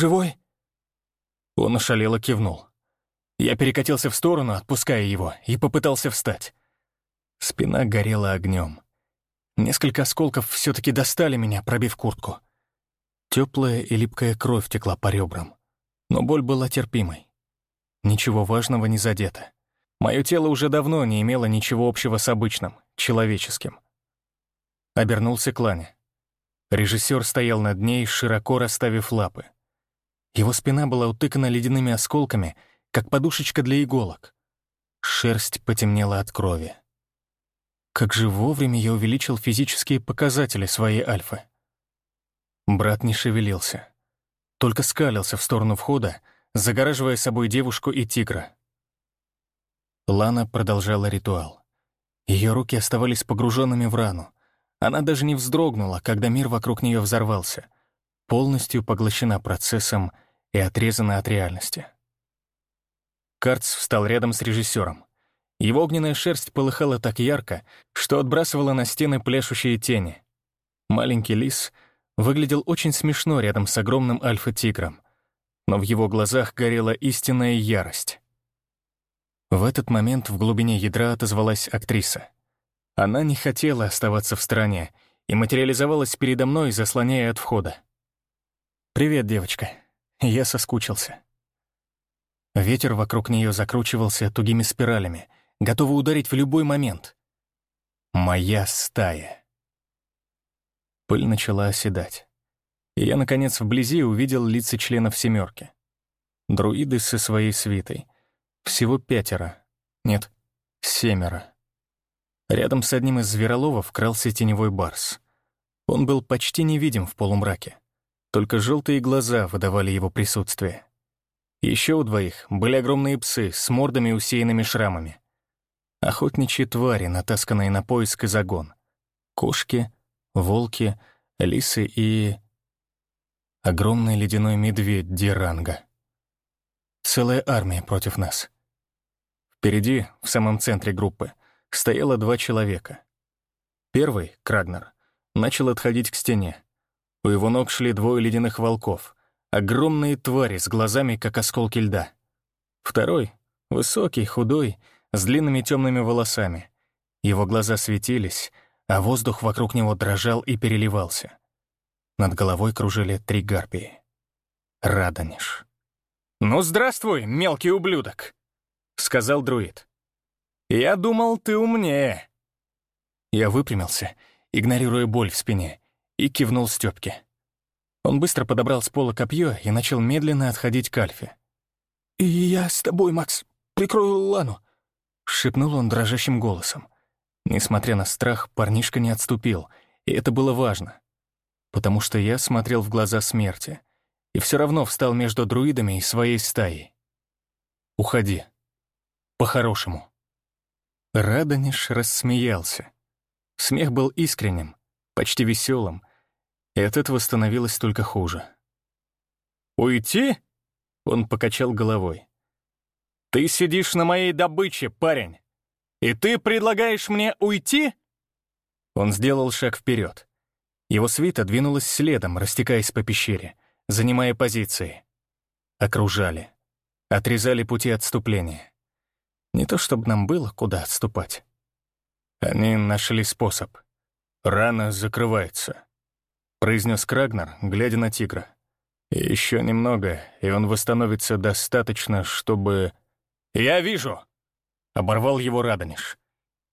живой?» Он ошалело кивнул. Я перекатился в сторону, отпуская его, и попытался встать. Спина горела огнем. Несколько осколков все таки достали меня, пробив куртку. Теплая и липкая кровь текла по ребрам, но боль была терпимой. Ничего важного не задето. Мое тело уже давно не имело ничего общего с обычным, человеческим. Обернулся к Лане. Режиссер стоял над ней, широко расставив лапы. Его спина была утыкана ледяными осколками, как подушечка для иголок. Шерсть потемнела от крови. Как же вовремя я увеличил физические показатели своей альфы. Брат не шевелился. Только скалился в сторону входа, загораживая собой девушку и тигра. Лана продолжала ритуал. Ее руки оставались погруженными в рану. Она даже не вздрогнула, когда мир вокруг нее взорвался, полностью поглощена процессом и отрезана от реальности. Карц встал рядом с режиссером. Его огненная шерсть полыхала так ярко, что отбрасывала на стены пляшущие тени. Маленький лис выглядел очень смешно рядом с огромным альфа-тигром, но в его глазах горела истинная ярость. В этот момент в глубине ядра отозвалась актриса. Она не хотела оставаться в стороне и материализовалась передо мной, заслоняя от входа. «Привет, девочка. Я соскучился». Ветер вокруг нее закручивался тугими спиралями — готовы ударить в любой момент. Моя стая. Пыль начала оседать. И я, наконец, вблизи увидел лица членов «семерки». Друиды со своей свитой. Всего пятеро. Нет, семеро. Рядом с одним из звероловов крался теневой барс. Он был почти невидим в полумраке. Только желтые глаза выдавали его присутствие. Еще у двоих были огромные псы с мордами, усеянными шрамами. Охотничьи твари, натасканные на поиск и загон. Кошки, волки, лисы и... Огромный ледяной медведь Диранга. Целая армия против нас. Впереди, в самом центре группы, стояло два человека. Первый, Крагнер, начал отходить к стене. У его ног шли двое ледяных волков, огромные твари с глазами, как осколки льда. Второй, высокий, худой, с длинными темными волосами. Его глаза светились, а воздух вокруг него дрожал и переливался. Над головой кружили три гарпии. Радонеж. «Ну, здравствуй, мелкий ублюдок!» — сказал друид. «Я думал, ты умнее». Я выпрямился, игнорируя боль в спине, и кивнул Стёпке. Он быстро подобрал с пола копье и начал медленно отходить к Альфе. «И я с тобой, Макс. Прикрою Лану. — шепнул он дрожащим голосом. Несмотря на страх, парнишка не отступил, и это было важно. Потому что я смотрел в глаза смерти и все равно встал между друидами и своей стаей. «Уходи. По-хорошему». Радонеж рассмеялся. Смех был искренним, почти веселым, и от этого становилось только хуже. «Уйти?» — он покачал головой. «Ты сидишь на моей добыче, парень, и ты предлагаешь мне уйти?» Он сделал шаг вперед. Его свита двинулась следом, растекаясь по пещере, занимая позиции. Окружали. Отрезали пути отступления. Не то чтобы нам было куда отступать. Они нашли способ. «Рана закрывается», — произнес Крагнер, глядя на тигра. «Еще немного, и он восстановится достаточно, чтобы...» «Я вижу!» — оборвал его Радонеж.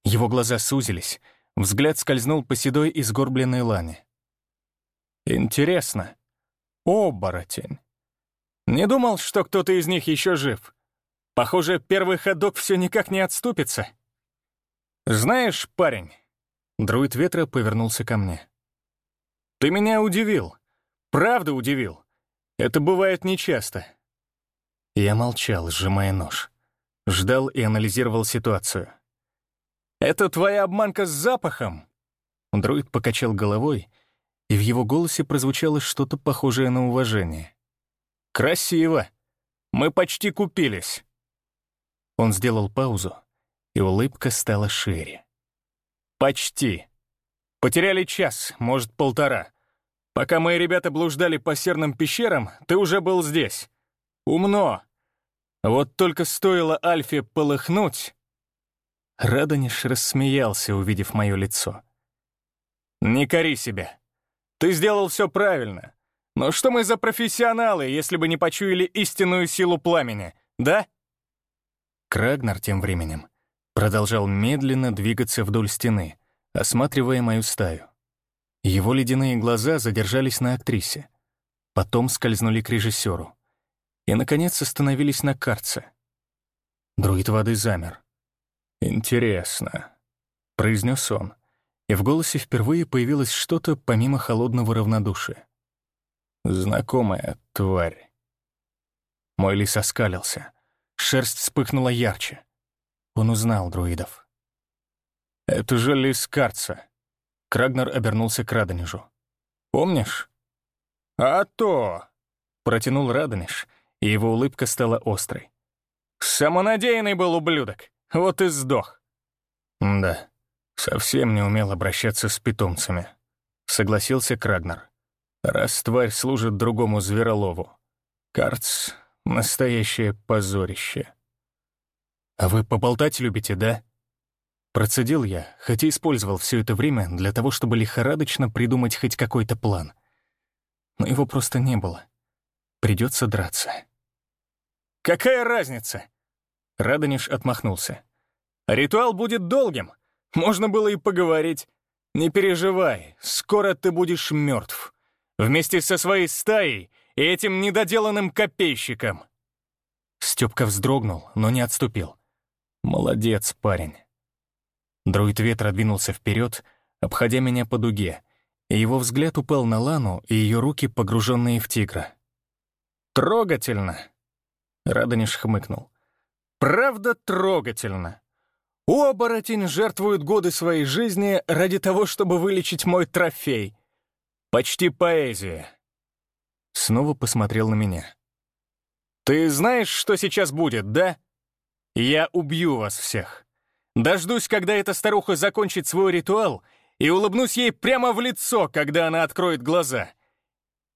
Его глаза сузились, взгляд скользнул по седой и сгорбленной лане. «Интересно. Оборотень. Не думал, что кто-то из них еще жив. Похоже, первый ходок все никак не отступится. Знаешь, парень...» Друид ветра повернулся ко мне. «Ты меня удивил. Правда удивил. Это бывает нечасто». Я молчал, сжимая нож ждал и анализировал ситуацию. «Это твоя обманка с запахом?» Друид покачал головой, и в его голосе прозвучало что-то похожее на уважение. «Красиво! Мы почти купились!» Он сделал паузу, и улыбка стала шире. «Почти. Потеряли час, может, полтора. Пока мои ребята блуждали по серным пещерам, ты уже был здесь. Умно. Вот только стоило Альфе полыхнуть... Радониш рассмеялся, увидев мое лицо. «Не кори себя. Ты сделал все правильно. Но что мы за профессионалы, если бы не почуяли истинную силу пламени, да?» Крагнар тем временем продолжал медленно двигаться вдоль стены, осматривая мою стаю. Его ледяные глаза задержались на актрисе, потом скользнули к режиссеру и, наконец, остановились на карце. Друид воды замер. «Интересно», — произнес он, и в голосе впервые появилось что-то помимо холодного равнодушия. «Знакомая тварь». Мой лис оскалился. Шерсть вспыхнула ярче. Он узнал друидов. «Это же лис Карца». Крагнер обернулся к Радонежу. «Помнишь?» «А то!» — протянул Радонеж, и его улыбка стала острой. «Самонадеянный был ублюдок, вот и сдох». «Да, совсем не умел обращаться с питомцами», — согласился Крагнер. «Раз тварь служит другому зверолову. Карц — настоящее позорище». «А вы поболтать любите, да?» Процедил я, хотя использовал все это время для того, чтобы лихорадочно придумать хоть какой-то план. Но его просто не было. Придется драться. «Какая разница?» Радонеж отмахнулся. «Ритуал будет долгим. Можно было и поговорить. Не переживай, скоро ты будешь мертв. Вместе со своей стаей и этим недоделанным копейщиком». Степка вздрогнул, но не отступил. «Молодец, парень». Друид ветра двинулся вперед, обходя меня по дуге, и его взгляд упал на Лану и ее руки, погруженные в тигра. «Трогательно!» — Радонеж хмыкнул. «Правда трогательно. Оборотень жертвует годы своей жизни ради того, чтобы вылечить мой трофей. Почти поэзия». Снова посмотрел на меня. «Ты знаешь, что сейчас будет, да? Я убью вас всех. Дождусь, когда эта старуха закончит свой ритуал, и улыбнусь ей прямо в лицо, когда она откроет глаза.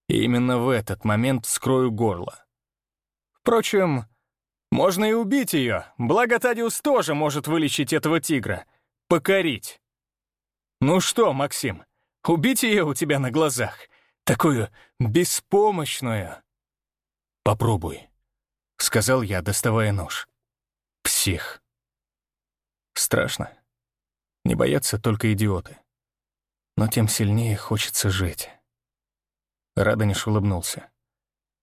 И именно в этот момент вскрою горло. Впрочем, можно и убить ее, благо Тадиус тоже может вылечить этого тигра, покорить. Ну что, Максим, убить ее у тебя на глазах, такую беспомощную? Попробуй, — сказал я, доставая нож. Псих. Страшно. Не боятся только идиоты. Но тем сильнее хочется жить. Радонеж улыбнулся.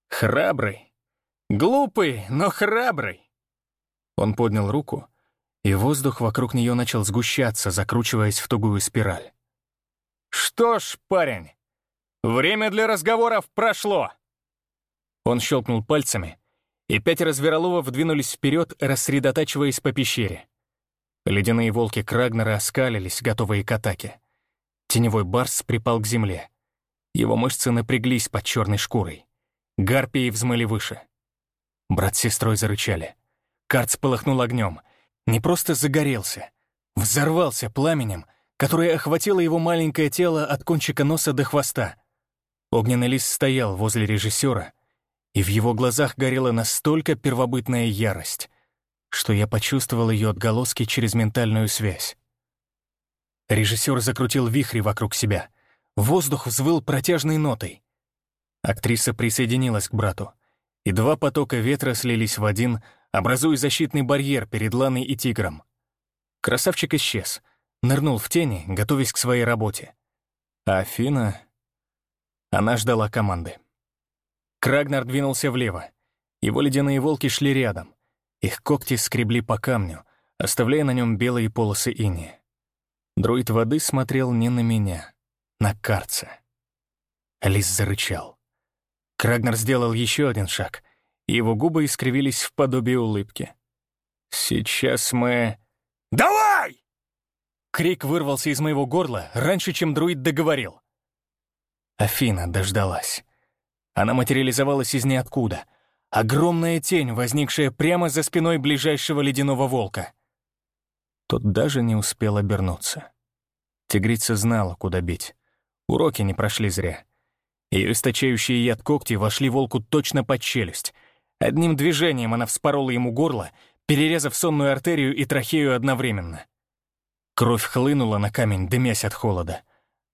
«Храбрый. Глупый, но храбрый». Он поднял руку, и воздух вокруг нее начал сгущаться, закручиваясь в тугую спираль. «Что ж, парень, время для разговоров прошло!» Он щелкнул пальцами, и пятеро звероловов двинулись вперед, рассредотачиваясь по пещере. Ледяные волки Крагнера оскалились, готовые к атаке. Теневой барс припал к земле. Его мышцы напряглись под черной шкурой. Гарпии взмыли выше. Брат с сестрой зарычали. Карц полыхнул огнем. Не просто загорелся. Взорвался пламенем, которое охватило его маленькое тело от кончика носа до хвоста. Огненный лист стоял возле режиссера, и в его глазах горела настолько первобытная ярость, что я почувствовал ее отголоски через ментальную связь. Режиссер закрутил вихри вокруг себя. Воздух взвыл протяжной нотой. Актриса присоединилась к брату, и два потока ветра слились в один, образуя защитный барьер перед Ланой и Тигром. Красавчик исчез, нырнул в тени, готовясь к своей работе. А Афина... Она ждала команды. Крагнар двинулся влево. Его ледяные волки шли рядом. Их когти скребли по камню, оставляя на нем белые полосы ини. Друид воды смотрел не на меня, на карца. Лис зарычал. Крагнер сделал еще один шаг, и его губы искривились в подобие улыбки. «Сейчас мы...» «Давай!» Крик вырвался из моего горла раньше, чем друид договорил. Афина дождалась. Она материализовалась из ниоткуда — Огромная тень, возникшая прямо за спиной ближайшего ледяного волка. Тот даже не успел обернуться. Тигрица знала, куда бить. Уроки не прошли зря. Ее источающие яд когти вошли волку точно под челюсть. Одним движением она вспорола ему горло, перерезав сонную артерию и трахею одновременно. Кровь хлынула на камень, дымясь от холода.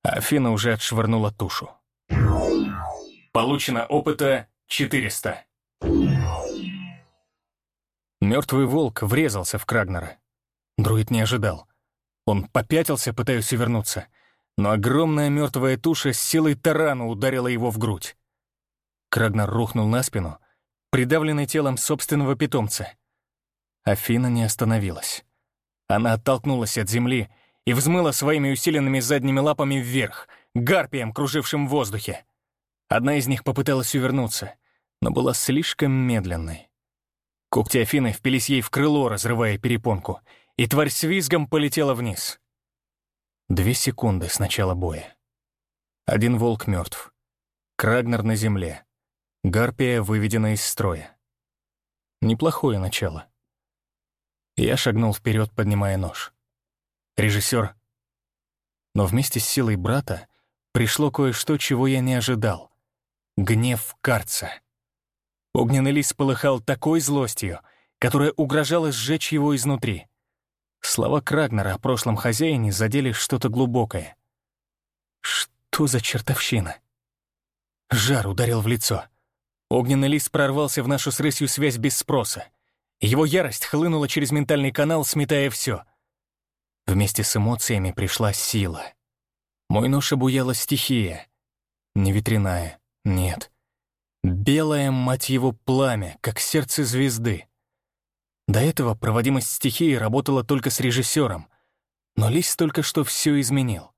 Афина уже отшвырнула тушу. Получено опыта 400. Мертвый волк врезался в Крагнера. Друид не ожидал. Он попятился, пытаясь увернуться, но огромная мертвая туша с силой тарана ударила его в грудь. Крагнер рухнул на спину, придавленный телом собственного питомца. Афина не остановилась. Она оттолкнулась от земли и взмыла своими усиленными задними лапами вверх, гарпием, кружившим в воздухе. Одна из них попыталась увернуться, но была слишком медленной. Когти Афины впились ей в крыло, разрывая перепонку, и тварь с визгом полетела вниз. Две секунды с начала боя. Один волк мертв. Крагнер на земле. Гарпия выведена из строя. Неплохое начало. Я шагнул вперед, поднимая нож. Режиссер. Но вместе с силой брата пришло кое-что, чего я не ожидал. Гнев Карца. Огненный лис полыхал такой злостью, которая угрожала сжечь его изнутри. Слова Крагнера о прошлом хозяине задели что-то глубокое. Что за чертовщина? Жар ударил в лицо. Огненный лис прорвался в нашу с рысью связь без спроса. Его ярость хлынула через ментальный канал, сметая все. Вместе с эмоциями пришла сила. Мой нож обуяла стихия. Не ветряная, нет. Белое, мать его, пламя, как сердце звезды. До этого проводимость стихии работала только с режиссером, но Лис только что все изменил.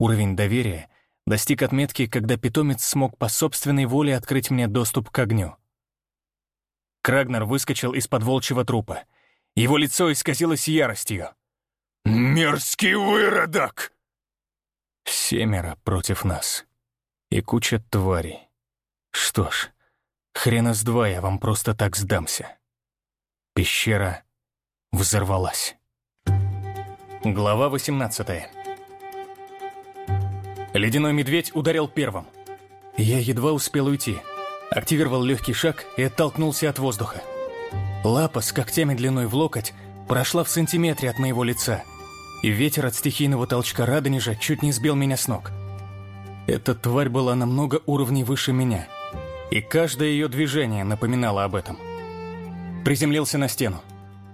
Уровень доверия достиг отметки, когда питомец смог по собственной воле открыть мне доступ к огню. Крагнер выскочил из-под волчьего трупа. Его лицо исказилось яростью. «Мерзкий выродок!» Семеро против нас. И куча тварей. Что ж, хрена с два я вам просто так сдамся. Пещера взорвалась. Глава 18 Ледяной медведь ударил первым. Я едва успел уйти. Активировал легкий шаг и оттолкнулся от воздуха. Лапа с когтями длиной в локоть прошла в сантиметре от моего лица, и ветер от стихийного толчка Радонежа чуть не сбил меня с ног. Эта тварь была намного уровней выше меня — и каждое ее движение напоминало об этом. Приземлился на стену.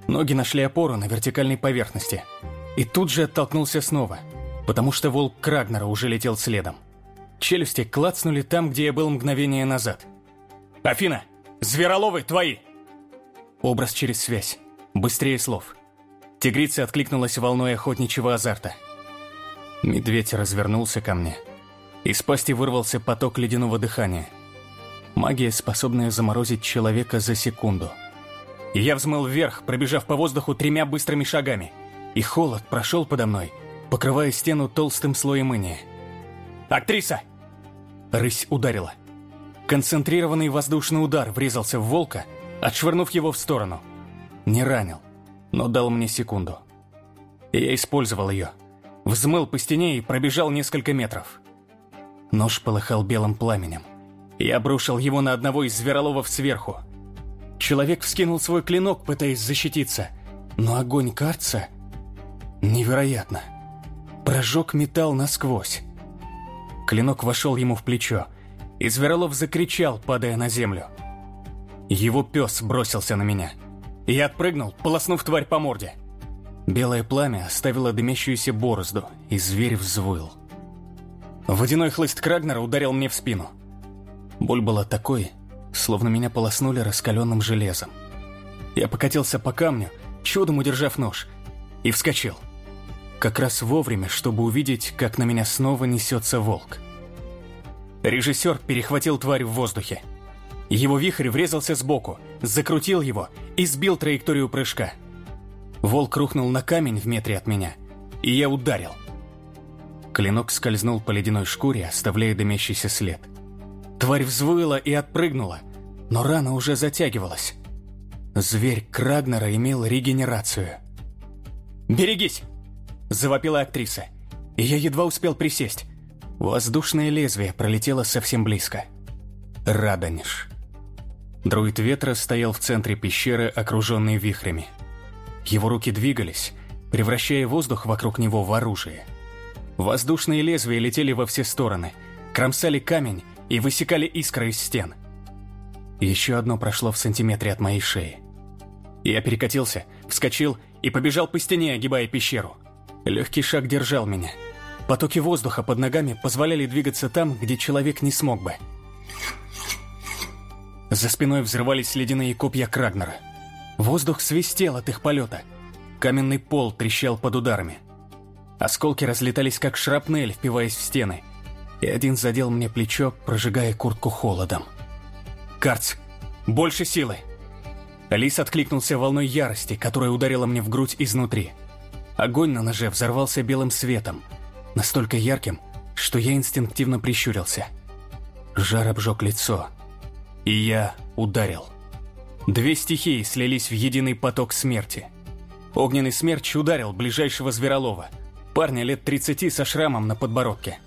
Ноги нашли опору на вертикальной поверхности. И тут же оттолкнулся снова, потому что волк Крагнера уже летел следом. Челюсти клацнули там, где я был мгновение назад. «Афина! Звероловы твои!» Образ через связь. Быстрее слов. Тигрица откликнулась волной охотничьего азарта. Медведь развернулся ко мне. Из пасти вырвался поток ледяного дыхания. Магия, способная заморозить человека за секунду. И я взмыл вверх, пробежав по воздуху тремя быстрыми шагами. И холод прошел подо мной, покрывая стену толстым слоем иния. «Актриса!» Рысь ударила. Концентрированный воздушный удар врезался в волка, отшвырнув его в сторону. Не ранил, но дал мне секунду. И я использовал ее. Взмыл по стене и пробежал несколько метров. Нож полыхал белым пламенем. Я обрушил его на одного из звероловов сверху. Человек вскинул свой клинок, пытаясь защититься, но огонь карца... Невероятно. Прожег металл насквозь. Клинок вошел ему в плечо, и Зверолов закричал, падая на землю. Его пес бросился на меня. Я отпрыгнул, полоснув тварь по морде. Белое пламя оставило дымящуюся борозду, и зверь взвыл. Водяной хлыст Крагнера ударил мне в спину. Боль была такой, словно меня полоснули раскаленным железом. Я покатился по камню, чудом удержав нож, и вскочил. Как раз вовремя, чтобы увидеть, как на меня снова несется волк. Режиссер перехватил тварь в воздухе. Его вихрь врезался сбоку, закрутил его и сбил траекторию прыжка. Волк рухнул на камень в метре от меня, и я ударил. Клинок скользнул по ледяной шкуре, оставляя дымящийся след – Тварь взвыла и отпрыгнула, но рана уже затягивалась. Зверь Крагнера имел регенерацию. «Берегись!» – завопила актриса. И я едва успел присесть. Воздушное лезвие пролетело совсем близко. Радонеж. Друид ветра стоял в центре пещеры, окруженный вихрями. Его руки двигались, превращая воздух вокруг него в оружие. Воздушные лезвия летели во все стороны, кромсали камень и высекали искры из стен. Еще одно прошло в сантиметре от моей шеи. Я перекатился, вскочил и побежал по стене, огибая пещеру. Легкий шаг держал меня – Потоки воздуха под ногами позволяли двигаться там, где человек не смог бы. За спиной взрывались ледяные копья Крагнера. Воздух свистел от их полета. Каменный пол трещал под ударами. Осколки разлетались, как шрапнель, впиваясь в стены. И один задел мне плечо, прожигая куртку холодом. «Карц! Больше силы!» Алис откликнулся волной ярости, которая ударила мне в грудь изнутри. Огонь на ноже взорвался белым светом – настолько ярким, что я инстинктивно прищурился. Жар обжег лицо, и я ударил. Две стихии слились в единый поток смерти. Огненный смерч ударил ближайшего зверолова, парня лет 30 со шрамом на подбородке.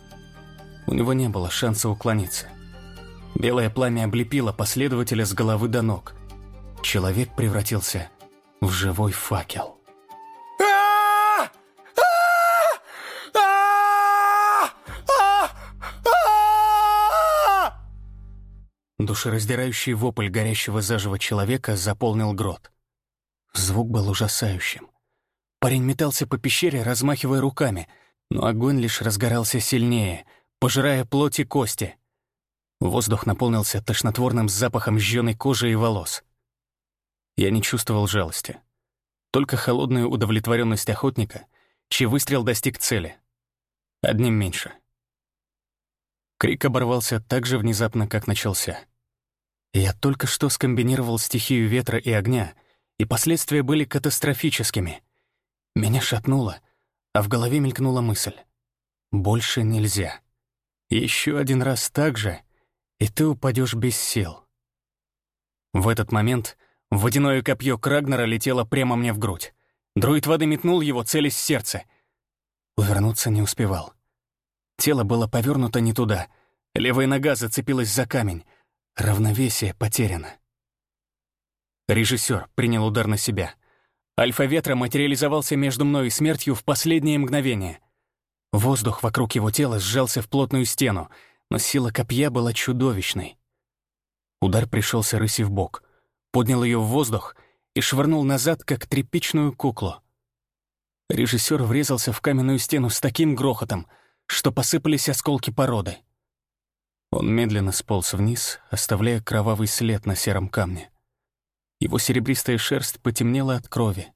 У него не было шанса уклониться. Белое пламя облепило последователя с головы до ног. Человек превратился в живой факел. Душераздирающий вопль горящего заживо человека заполнил грот. Звук был ужасающим. Парень метался по пещере, размахивая руками, но огонь лишь разгорался сильнее, пожирая плоть и кости. Воздух наполнился тошнотворным запахом жженой кожи и волос. Я не чувствовал жалости. Только холодную удовлетворенность охотника, чей выстрел достиг цели. Одним меньше. Крик оборвался так же внезапно, как начался. Я только что скомбинировал стихию ветра и огня, и последствия были катастрофическими. Меня шатнуло, а в голове мелькнула мысль. «Больше нельзя. Еще один раз так же, и ты упадешь без сил». В этот момент водяное копье Крагнера летело прямо мне в грудь. Друид воды метнул его, целясь в сердце. Увернуться не успевал. Тело было повернуто не туда. Левая нога зацепилась за камень — Равновесие потеряно. Режиссер принял удар на себя. Альфа-ветра материализовался между мной и смертью в последнее мгновение. Воздух вокруг его тела сжался в плотную стену, но сила копья была чудовищной. Удар пришелся рыси в бок, поднял ее в воздух и швырнул назад, как тряпичную куклу. Режиссер врезался в каменную стену с таким грохотом, что посыпались осколки породы. Он медленно сполз вниз, оставляя кровавый след на сером камне. Его серебристая шерсть потемнела от крови.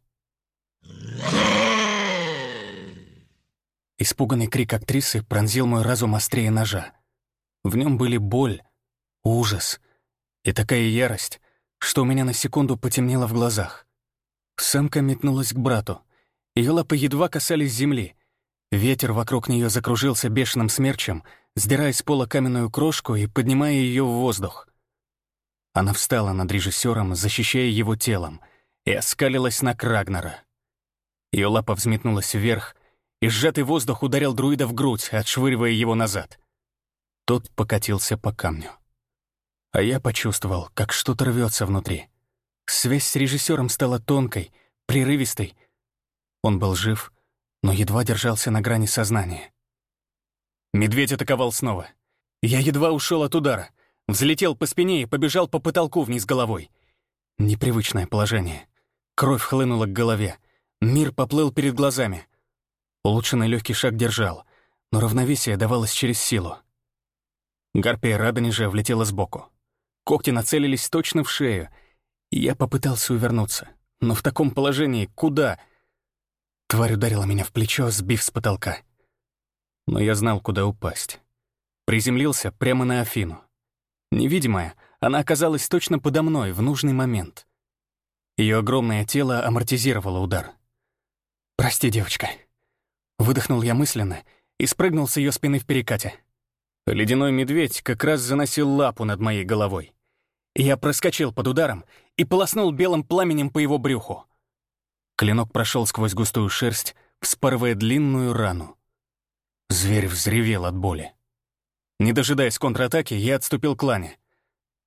Испуганный крик актрисы пронзил мой разум острее ножа. В нем были боль, ужас и такая ярость, что у меня на секунду потемнело в глазах. Самка метнулась к брату. Ее лапы едва касались земли. Ветер вокруг нее закружился бешеным смерчем — сдирая с пола каменную крошку и поднимая ее в воздух. Она встала над режиссером, защищая его телом, и оскалилась на Крагнера. Ее лапа взметнулась вверх, и сжатый воздух ударил друида в грудь, отшвыривая его назад. Тот покатился по камню. А я почувствовал, как что-то рвется внутри. Связь с режиссером стала тонкой, прерывистой. Он был жив, но едва держался на грани сознания. Медведь атаковал снова. Я едва ушел от удара. Взлетел по спине и побежал по потолку вниз головой. Непривычное положение. Кровь хлынула к голове. Мир поплыл перед глазами. Улучшенный легкий шаг держал, но равновесие давалось через силу. Гарпия Радонежа влетела сбоку. Когти нацелились точно в шею, и я попытался увернуться. Но в таком положении куда? Тварь ударила меня в плечо, сбив с потолка но я знал, куда упасть. Приземлился прямо на Афину. Невидимая, она оказалась точно подо мной в нужный момент. Ее огромное тело амортизировало удар. «Прости, девочка». Выдохнул я мысленно и спрыгнул с ее спины в перекате. Ледяной медведь как раз заносил лапу над моей головой. Я проскочил под ударом и полоснул белым пламенем по его брюху. Клинок прошел сквозь густую шерсть, вспарывая длинную рану. Зверь взревел от боли. Не дожидаясь контратаки, я отступил к Лане.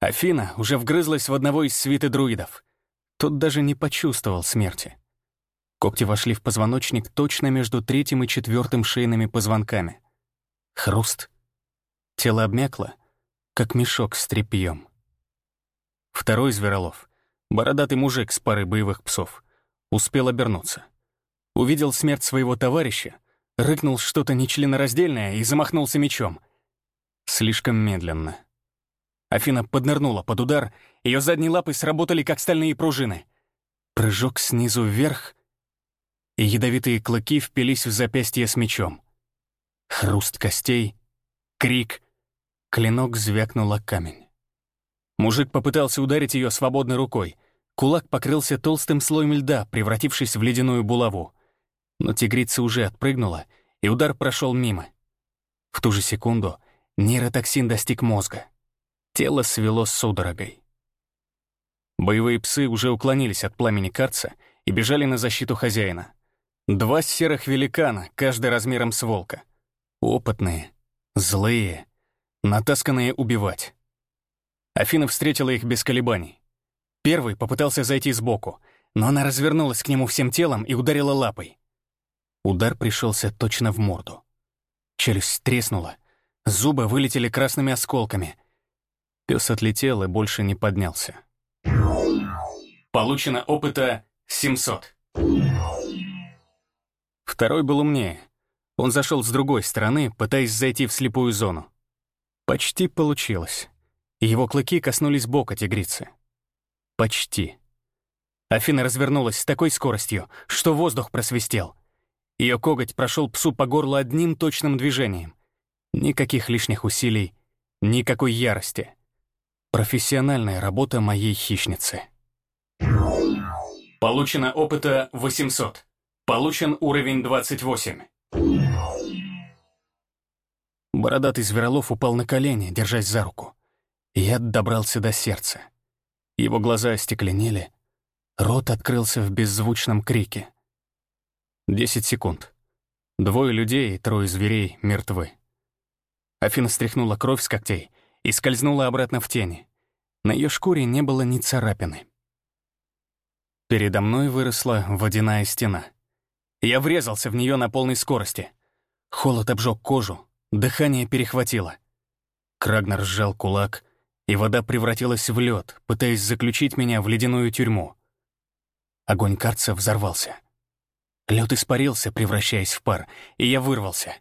Афина уже вгрызлась в одного из свиты друидов. Тот даже не почувствовал смерти. Когти вошли в позвоночник точно между третьим и четвертым шейными позвонками. Хруст. Тело обмякло, как мешок с тряпьем. Второй зверолов, бородатый мужик с парой боевых псов, успел обернуться. Увидел смерть своего товарища, рыкнул что-то нечленораздельное и замахнулся мечом. Слишком медленно. Афина поднырнула под удар, ее задние лапы сработали, как стальные пружины. Прыжок снизу вверх, и ядовитые клыки впились в запястье с мечом. Хруст костей, крик, клинок звякнула камень. Мужик попытался ударить ее свободной рукой. Кулак покрылся толстым слоем льда, превратившись в ледяную булаву. Но тигрица уже отпрыгнула, и удар прошел мимо. В ту же секунду нейротоксин достиг мозга. Тело свело судорогой. Боевые псы уже уклонились от пламени карца и бежали на защиту хозяина. Два серых великана, каждый размером с волка. Опытные, злые, натасканные убивать. Афина встретила их без колебаний. Первый попытался зайти сбоку, но она развернулась к нему всем телом и ударила лапой. Удар пришелся точно в морду. Челюсть треснула, зубы вылетели красными осколками. Пес отлетел и больше не поднялся. Получено опыта 700. Второй был умнее. Он зашел с другой стороны, пытаясь зайти в слепую зону. Почти получилось. Его клыки коснулись бока тигрицы. Почти. Афина развернулась с такой скоростью, что воздух просвистел. Ее коготь прошел псу по горлу одним точным движением. Никаких лишних усилий, никакой ярости. Профессиональная работа моей хищницы. Получено опыта 800. Получен уровень 28. Бородатый зверолов упал на колени, держась за руку. Я добрался до сердца. Его глаза остекленели, рот открылся в беззвучном крике. Десять секунд. Двое людей и трое зверей мертвы. Афина стряхнула кровь с когтей и скользнула обратно в тени. На ее шкуре не было ни царапины. Передо мной выросла водяная стена — я врезался в нее на полной скорости. Холод обжег кожу, дыхание перехватило. Крагнер сжал кулак, и вода превратилась в лед, пытаясь заключить меня в ледяную тюрьму. Огонь карца взорвался. Лед испарился, превращаясь в пар, и я вырвался.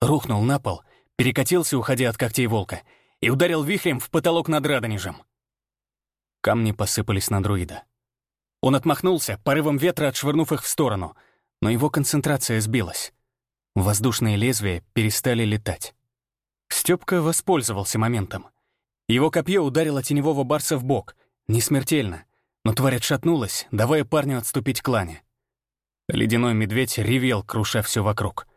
Рухнул на пол, перекатился, уходя от когтей волка, и ударил вихрем в потолок над Радонежем. Камни посыпались на друида. Он отмахнулся, порывом ветра отшвырнув их в сторону — но его концентрация сбилась. Воздушные лезвия перестали летать. Стёпка воспользовался моментом. Его копье ударило теневого барса в бок, не смертельно, но тварь отшатнулась, давая парню отступить к лане. Ледяной медведь ревел, круша все вокруг.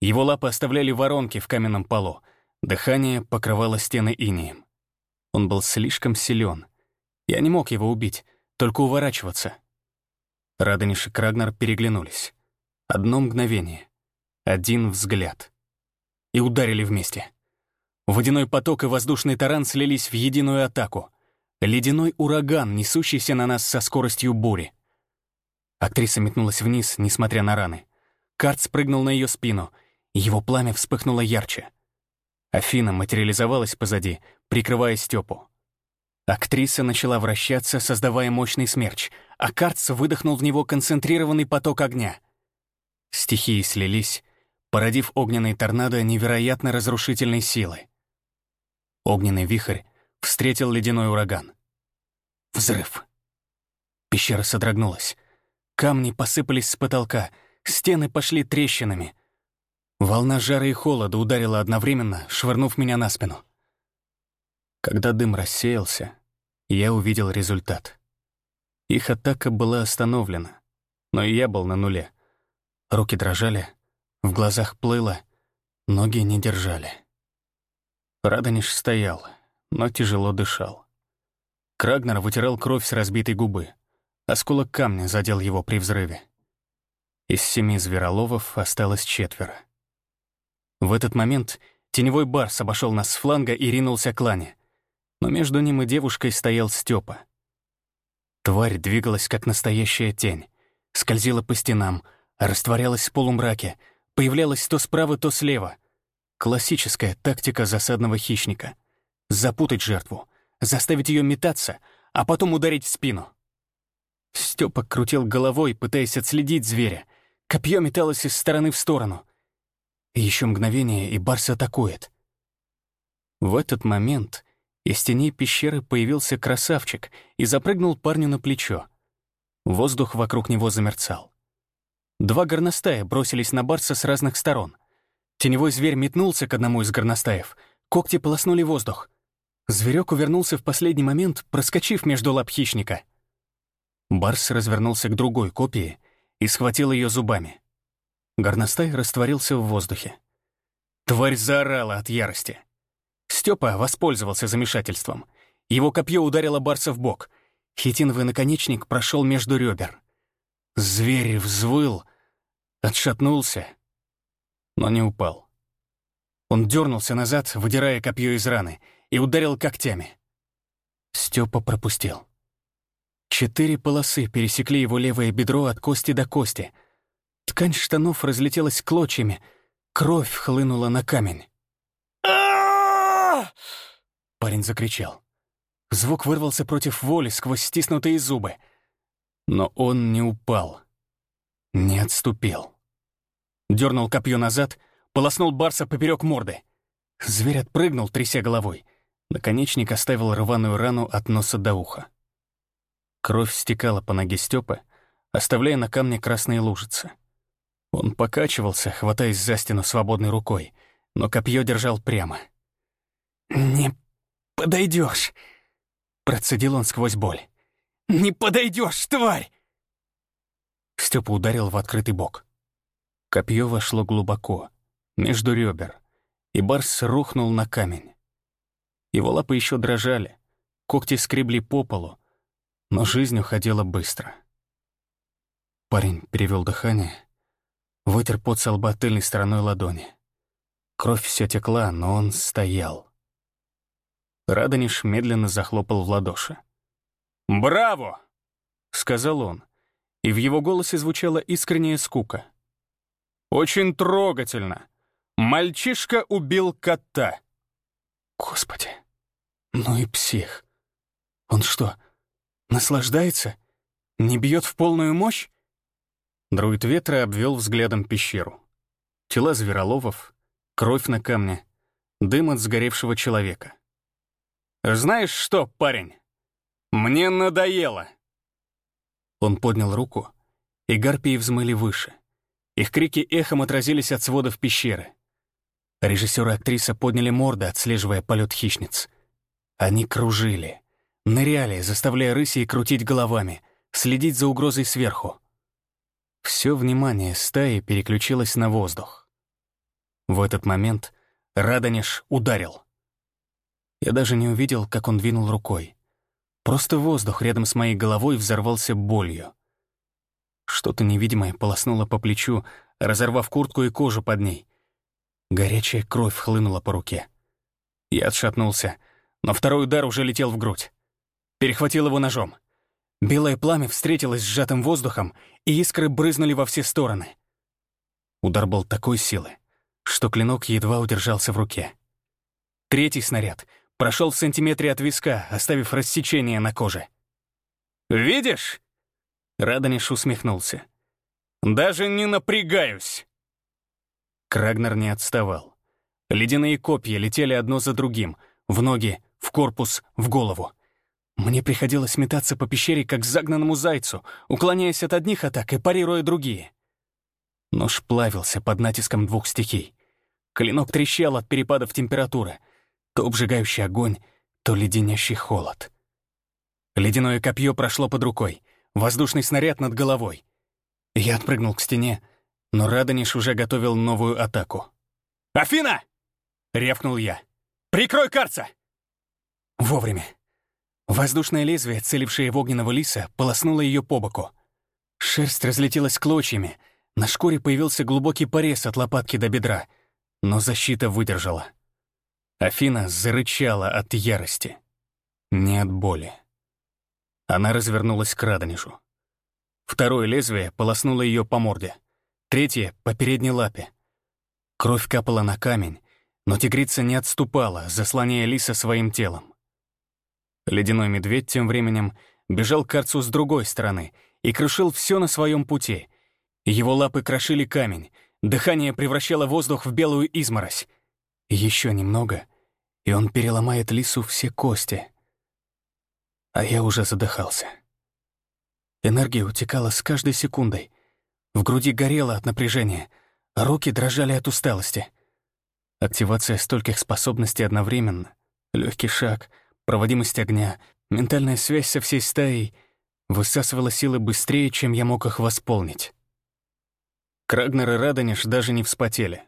Его лапы оставляли воронки в каменном полу, дыхание покрывало стены инием. Он был слишком силен. Я не мог его убить, только уворачиваться. Радониш и Крагнар переглянулись. Одно мгновение. Один взгляд. И ударили вместе. Водяной поток и воздушный таран слились в единую атаку. Ледяной ураган, несущийся на нас со скоростью бури. Актриса метнулась вниз, несмотря на раны. Карт спрыгнул на ее спину. Его пламя вспыхнуло ярче. Афина материализовалась позади, прикрывая Степу. Актриса начала вращаться, создавая мощный смерч, а Карц выдохнул в него концентрированный поток огня. Стихии слились, породив огненный торнадо невероятно разрушительной силы. Огненный вихрь встретил ледяной ураган. Взрыв. Пещера содрогнулась. Камни посыпались с потолка, стены пошли трещинами. Волна жара и холода ударила одновременно, швырнув меня на спину. Когда дым рассеялся, я увидел результат. Их атака была остановлена, но и я был на нуле. Руки дрожали, в глазах плыло, ноги не держали. Радониш стоял, но тяжело дышал. Крагнер вытирал кровь с разбитой губы. Осколок камня задел его при взрыве. Из семи звероловов осталось четверо. В этот момент теневой барс обошел нас с фланга и ринулся к лане. Но между ним и девушкой стоял Степа. Тварь двигалась, как настоящая тень. Скользила по стенам, растворялась в полумраке, появлялась то справа, то слева. Классическая тактика засадного хищника. Запутать жертву, заставить ее метаться, а потом ударить в спину. Степа крутил головой, пытаясь отследить зверя. Копье металось из стороны в сторону. Еще мгновение, и Барс атакует. В этот момент из теней пещеры появился красавчик и запрыгнул парню на плечо. Воздух вокруг него замерцал. Два горностая бросились на Барса с разных сторон. Теневой зверь метнулся к одному из горностаев. Когти полоснули воздух. Зверек увернулся в последний момент, проскочив между лап хищника. Барс развернулся к другой копии и схватил ее зубами. Горностай растворился в воздухе. Тварь заорала от ярости. Степа воспользовался замешательством. Его копье ударило Барса в бок. Хитиновый наконечник прошел между ребер. Зверь взвыл, отшатнулся, но не упал. Он дернулся назад, выдирая копье из раны, и ударил когтями. Степа пропустил. Четыре полосы пересекли его левое бедро от кости до кости — Ткань штанов разлетелась клочьями, кровь хлынула на камень. Парень закричал. Звук вырвался против воли сквозь стиснутые зубы. Но он не упал. Не отступил. Дернул копье назад, полоснул Барса поперек морды. Зверь отпрыгнул, тряся головой. Наконечник оставил рваную рану от носа до уха. Кровь стекала по ноге Степы, оставляя на камне красные лужицы. Он покачивался, хватаясь за стену свободной рукой, но копье держал прямо. «Не подойдешь, процедил он сквозь боль. «Не подойдешь, тварь!» Степа ударил в открытый бок. Копье вошло глубоко, между ребер, и Барс рухнул на камень. Его лапы еще дрожали, когти скребли по полу, но жизнь уходила быстро. Парень перевел дыхание Вытер пот со лба тыльной стороной ладони. Кровь все текла, но он стоял. Радониш медленно захлопал в ладоши. «Браво!» — сказал он, и в его голосе звучала искренняя скука. «Очень трогательно. Мальчишка убил кота». «Господи, ну и псих. Он что, наслаждается? Не бьет в полную мощь?» Друид ветра обвел взглядом пещеру. Тела звероловов, кровь на камне, дым от сгоревшего человека. «Знаешь что, парень? Мне надоело!» Он поднял руку, и гарпии взмыли выше. Их крики эхом отразились от сводов пещеры. Режиссер и актриса подняли морды, отслеживая полет хищниц. Они кружили, ныряли, заставляя рысей крутить головами, следить за угрозой сверху. Все внимание стаи переключилось на воздух. В этот момент Радонеж ударил. Я даже не увидел, как он двинул рукой. Просто воздух рядом с моей головой взорвался болью. Что-то невидимое полоснуло по плечу, разорвав куртку и кожу под ней. Горячая кровь хлынула по руке. Я отшатнулся, но второй удар уже летел в грудь. Перехватил его ножом. Белое пламя встретилось с сжатым воздухом, и искры брызнули во все стороны. Удар был такой силы, что клинок едва удержался в руке. Третий снаряд прошел в сантиметре от виска, оставив рассечение на коже. «Видишь?» Радониш усмехнулся. «Даже не напрягаюсь!» Крагнер не отставал. Ледяные копья летели одно за другим, в ноги, в корпус, в голову. Мне приходилось метаться по пещере, как загнанному зайцу, уклоняясь от одних атак и парируя другие. Нож плавился под натиском двух стихий. Клинок трещал от перепадов температуры. То обжигающий огонь, то леденящий холод. Ледяное копье прошло под рукой, воздушный снаряд над головой. Я отпрыгнул к стене, но Радониш уже готовил новую атаку. «Афина!» — рявкнул я. «Прикрой карца!» Вовремя. Воздушное лезвие, целившее в огненного лиса, полоснуло ее по боку. Шерсть разлетелась клочьями, на шкуре появился глубокий порез от лопатки до бедра, но защита выдержала. Афина зарычала от ярости, не от боли. Она развернулась к Радонежу. Второе лезвие полоснуло ее по морде, третье — по передней лапе. Кровь капала на камень, но тигрица не отступала, заслоняя лиса своим телом. Ледяной медведь тем временем бежал к карцу с другой стороны и крушил все на своем пути. Его лапы крошили камень, дыхание превращало воздух в белую изморозь. Еще немного, и он переломает лису все кости. А я уже задыхался. Энергия утекала с каждой секундой. В груди горело от напряжения, а руки дрожали от усталости. Активация стольких способностей одновременно, легкий шаг, проводимость огня, ментальная связь со всей стаей высасывала силы быстрее, чем я мог их восполнить. Крагнер и Радонеж даже не вспотели.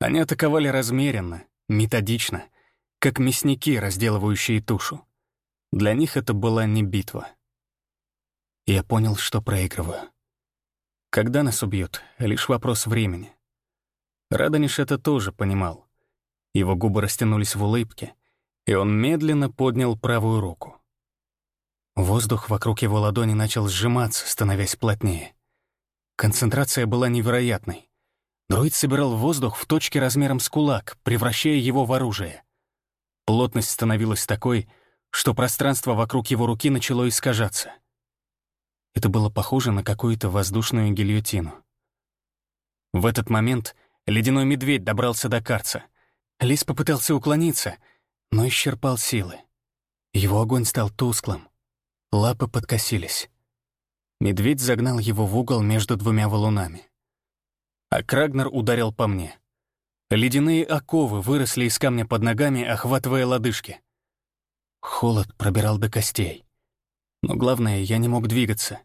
Они атаковали размеренно, методично, как мясники, разделывающие тушу. Для них это была не битва. Я понял, что проигрываю. Когда нас убьют, лишь вопрос времени. Радонеж это тоже понимал. Его губы растянулись в улыбке, и он медленно поднял правую руку. Воздух вокруг его ладони начал сжиматься, становясь плотнее. Концентрация была невероятной. Дроид собирал воздух в точке размером с кулак, превращая его в оружие. Плотность становилась такой, что пространство вокруг его руки начало искажаться. Это было похоже на какую-то воздушную гильотину. В этот момент ледяной медведь добрался до карца. Лис попытался уклониться, но исчерпал силы. Его огонь стал тусклым. Лапы подкосились. Медведь загнал его в угол между двумя валунами. А Крагнер ударил по мне. Ледяные оковы выросли из камня под ногами, охватывая лодыжки. Холод пробирал до костей. Но главное, я не мог двигаться.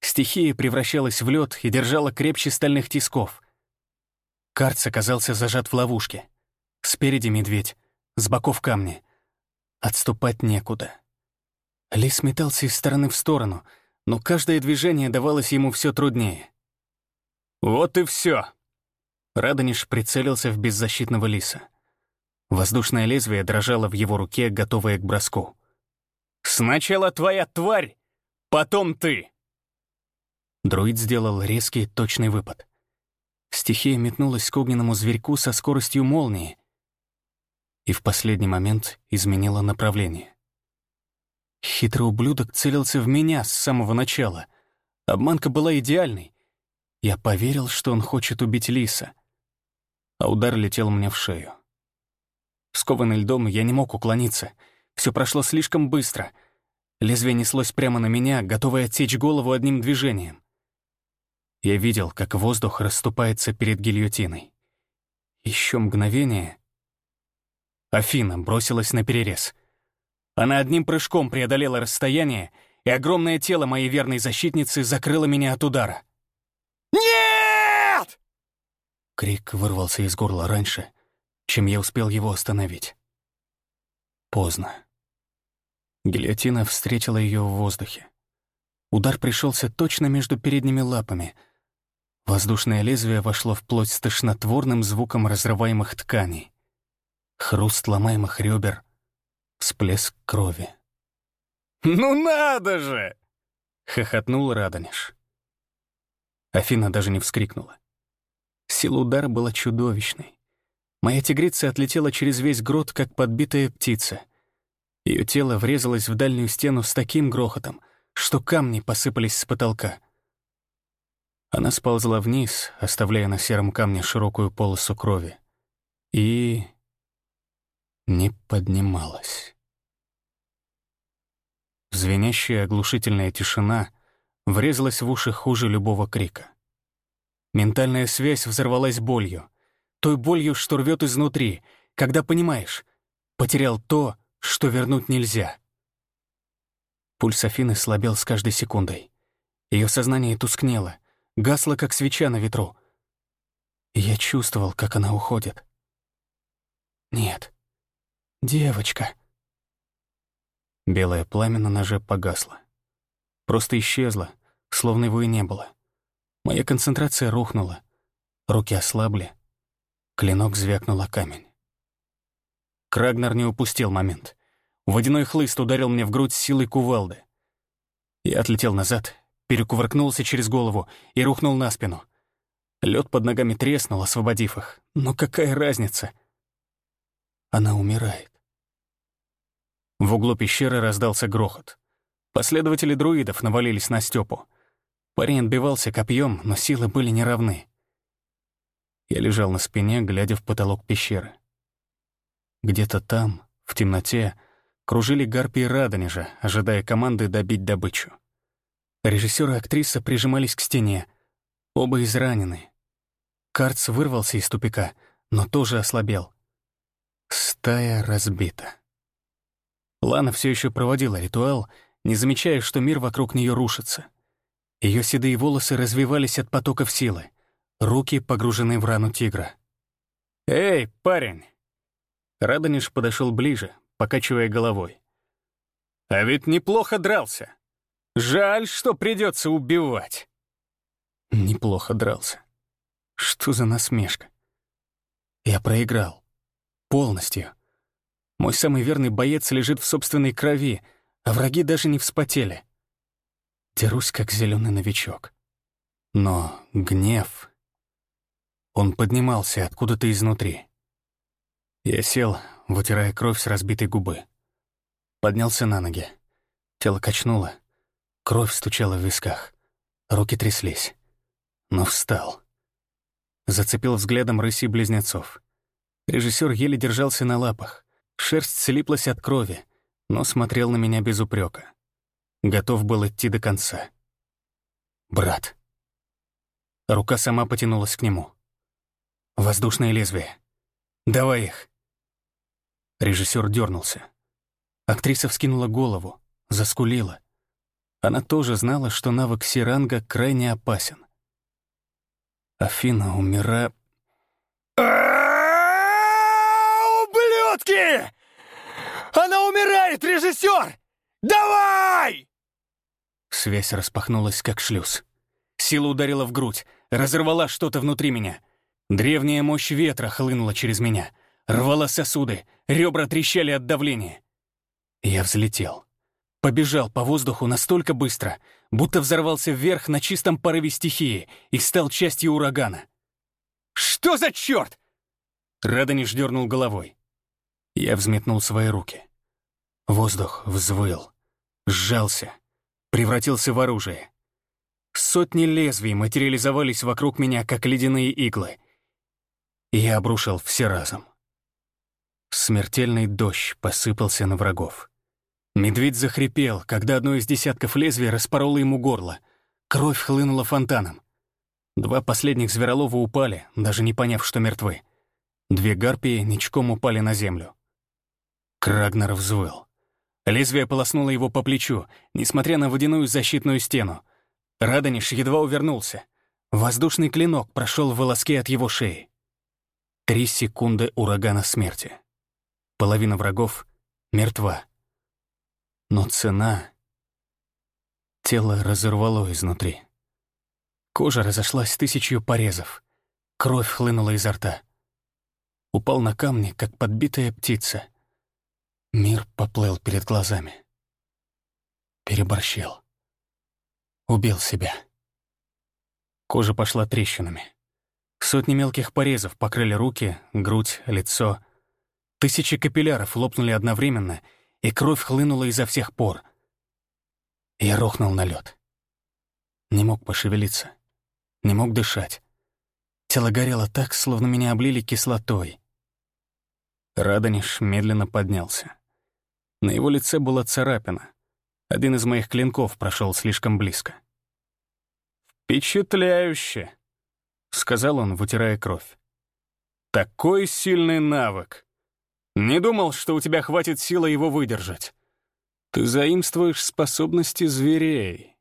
Стихия превращалась в лед и держала крепче стальных тисков. Карц оказался зажат в ловушке. Спереди медведь, с боков камни. Отступать некуда. Лис метался из стороны в сторону, но каждое движение давалось ему все труднее. «Вот и все. Радониш прицелился в беззащитного лиса. Воздушное лезвие дрожало в его руке, готовое к броску. «Сначала твоя тварь, потом ты!» Друид сделал резкий, точный выпад. Стихия метнулась к огненному зверьку со скоростью молнии и в последний момент изменила направление. Хитрый ублюдок целился в меня с самого начала. Обманка была идеальной. Я поверил, что он хочет убить лиса, а удар летел мне в шею. Скованный льдом, я не мог уклониться. Все прошло слишком быстро. Лезвие неслось прямо на меня, готовое отсечь голову одним движением. Я видел, как воздух расступается перед гильотиной. Еще мгновение. Афина бросилась на перерез. Она одним прыжком преодолела расстояние, и огромное тело моей верной защитницы закрыло меня от удара. «Нет!» Крик вырвался из горла раньше, чем я успел его остановить. Поздно. Гильотина встретила ее в воздухе. Удар пришелся точно между передними лапами. Воздушное лезвие вошло в плоть с тошнотворным звуком разрываемых тканей. Хруст ломаемых ребер, всплеск крови. «Ну надо же!» — хохотнул Радонеж. Афина даже не вскрикнула. Сила удара была чудовищной. Моя тигрица отлетела через весь грот, как подбитая птица. Ее тело врезалось в дальнюю стену с таким грохотом, что камни посыпались с потолка. Она сползла вниз, оставляя на сером камне широкую полосу крови. И... не поднималась. Звенящая оглушительная тишина врезалась в уши хуже любого крика. Ментальная связь взорвалась болью. Той болью, что рвет изнутри, когда понимаешь, потерял то, что вернуть нельзя. Пульс Афины слабел с каждой секундой. Ее сознание тускнело, гасло, как свеча на ветру. Я чувствовал, как она уходит. Нет. Девочка. Белое пламя на ноже погасло. Просто исчезло, словно его и не было. Моя концентрация рухнула, руки ослабли, клинок звякнул о камень. Крагнар не упустил момент. Водяной хлыст ударил мне в грудь силой кувалды. Я отлетел назад, перекувыркнулся через голову и рухнул на спину. Лед под ногами треснул, освободив их. Но какая разница? Она умирает. В углу пещеры раздался грохот. Последователи друидов навалились на Степу. Парень отбивался копьем, но силы были неравны. Я лежал на спине, глядя в потолок пещеры. Где-то там, в темноте, кружили гарпии Радонежа, ожидая команды добить добычу. Режиссер и актриса прижимались к стене, оба изранены. Карц вырвался из тупика, но тоже ослабел. Стая разбита. Лана все еще проводила ритуал, не замечая, что мир вокруг нее рушится. Ее седые волосы развивались от потоков силы, руки погружены в рану тигра. «Эй, парень!» Радонеж подошел ближе, покачивая головой. «А ведь неплохо дрался. Жаль, что придется убивать». Неплохо дрался. Что за насмешка? Я проиграл. Полностью. Мой самый верный боец лежит в собственной крови, а враги даже не вспотели. Дерусь, как зеленый новичок. Но гнев... Он поднимался откуда-то изнутри. Я сел, вытирая кровь с разбитой губы. Поднялся на ноги. Тело качнуло. Кровь стучала в висках. Руки тряслись. Но встал. Зацепил взглядом рыси близнецов. Режиссер еле держался на лапах. Шерсть слиплась от крови, но смотрел на меня без упрека. Готов был идти до конца. «Брат». Рука сама потянулась к нему. «Воздушное лезвие. Давай их». Режиссер дернулся. Актриса вскинула голову, заскулила. Она тоже знала, что навык Сиранга крайне опасен. Афина, умира... «Ублюдки! Она умирает, режиссер! Давай!» Связь распахнулась, как шлюз. Сила ударила в грудь, разорвала что-то внутри меня. Древняя мощь ветра хлынула через меня, рвала сосуды, ребра трещали от давления. Я взлетел. Побежал по воздуху настолько быстро, будто взорвался вверх на чистом порыве стихии и стал частью урагана. «Что за черт?» Радонеж дернул головой. Я взметнул свои руки. Воздух взвыл, сжался, превратился в оружие. Сотни лезвий материализовались вокруг меня, как ледяные иглы. И я обрушил все разом. Смертельный дождь посыпался на врагов. Медведь захрипел, когда одно из десятков лезвий распороло ему горло. Кровь хлынула фонтаном. Два последних зверолова упали, даже не поняв, что мертвы. Две гарпии ничком упали на землю. Крагнер взвыл. Лезвие полоснуло его по плечу, несмотря на водяную защитную стену. Радониш едва увернулся. Воздушный клинок прошел в волоске от его шеи. Три секунды урагана смерти. Половина врагов мертва. Но цена... Тело разорвало изнутри. Кожа разошлась тысячью порезов. Кровь хлынула изо рта. Упал на камни, как подбитая птица. Мир поплыл перед глазами. Переборщил. Убил себя. Кожа пошла трещинами. Сотни мелких порезов покрыли руки, грудь, лицо. Тысячи капилляров лопнули одновременно, и кровь хлынула изо всех пор. Я рухнул на лед. Не мог пошевелиться. Не мог дышать. Тело горело так, словно меня облили кислотой. Радониш медленно поднялся. На его лице была царапина. Один из моих клинков прошел слишком близко. «Впечатляюще!» — сказал он, вытирая кровь. «Такой сильный навык! Не думал, что у тебя хватит силы его выдержать. Ты заимствуешь способности зверей».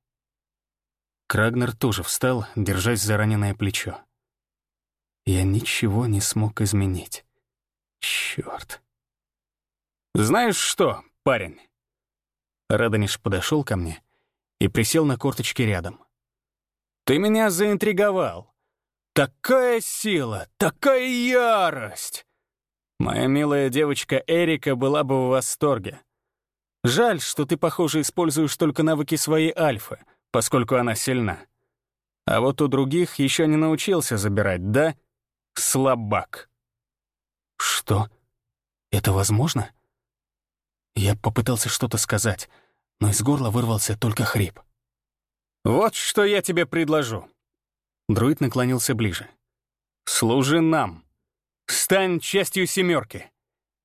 Крагнер тоже встал, держась за раненое плечо. Я ничего не смог изменить. Чёрт. «Знаешь что, парень?» Радониш подошел ко мне и присел на корточки рядом. «Ты меня заинтриговал. Такая сила, такая ярость! Моя милая девочка Эрика была бы в восторге. Жаль, что ты, похоже, используешь только навыки своей альфы, поскольку она сильна. А вот у других еще не научился забирать, да? Слабак. Что? Это возможно? Я попытался что-то сказать, но из горла вырвался только хрип. «Вот что я тебе предложу». Друид наклонился ближе. «Служи нам. Стань частью семерки.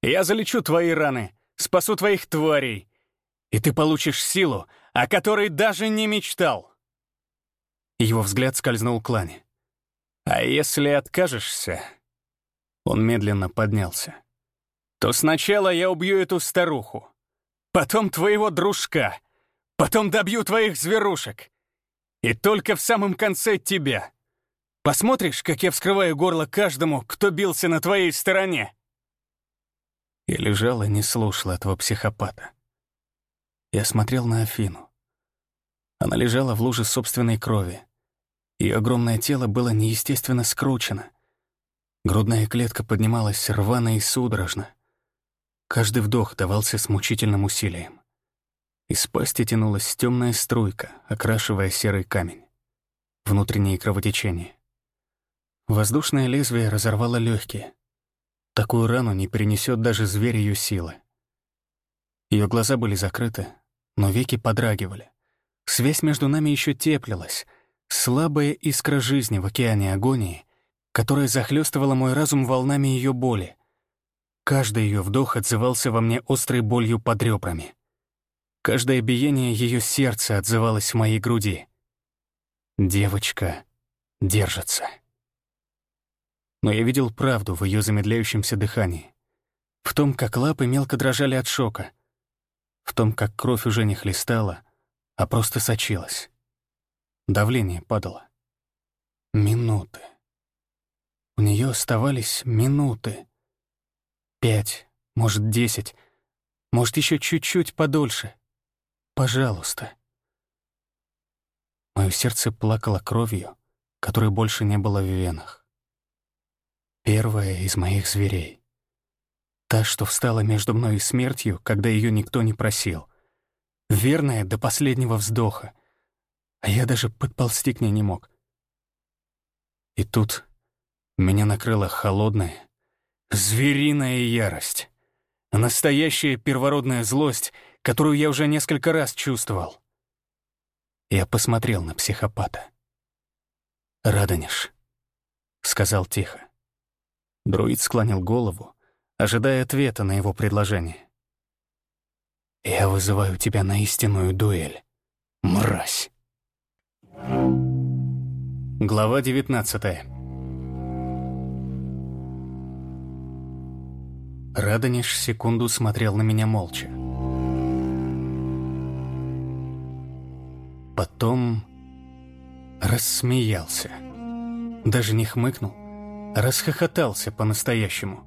Я залечу твои раны, спасу твоих тварей, и ты получишь силу, о которой даже не мечтал». Его взгляд скользнул к Лане. «А если откажешься...» Он медленно поднялся. «То сначала я убью эту старуху, потом твоего дружка, потом добью твоих зверушек, и только в самом конце тебя. Посмотришь, как я вскрываю горло каждому, кто бился на твоей стороне?» Я лежал и не слушал этого психопата. Я смотрел на Афину. Она лежала в луже собственной крови. Ее огромное тело было неестественно скручено. Грудная клетка поднималась рвано и судорожно. Каждый вдох давался с мучительным усилием. Из пасти тянулась темная струйка, окрашивая серый камень. Внутренние кровотечения. Воздушное лезвие разорвало легкие. Такую рану не перенесет даже зверь ее силы. Ее глаза были закрыты, но веки подрагивали. Связь между нами еще теплилась, слабая искра жизни в океане агонии, которая захлестывала мой разум волнами ее боли. Каждый ее вдох отзывался во мне острой болью под ребрами. Каждое биение ее сердца отзывалось в моей груди. Девочка держится. Но я видел правду в ее замедляющемся дыхании. В том, как лапы мелко дрожали от шока. В том, как кровь уже не хлестала, а просто сочилась. Давление падало. Минуты. У нее оставались минуты. Пять, может, десять, может, еще чуть-чуть подольше. Пожалуйста. Мое сердце плакало кровью, которой больше не было в венах. Первая из моих зверей. Та, что встала между мной и смертью, когда ее никто не просил. Верная до последнего вздоха. А я даже подползти к ней не мог. И тут меня накрыла холодная, звериная ярость. Настоящая первородная злость — которую я уже несколько раз чувствовал. Я посмотрел на психопата. «Радонеж», — сказал тихо. Друид склонил голову, ожидая ответа на его предложение. «Я вызываю тебя на истинную дуэль, мразь». Глава девятнадцатая. Радонеж секунду смотрел на меня молча. Потом рассмеялся. Даже не хмыкнул, расхохотался по-настоящему.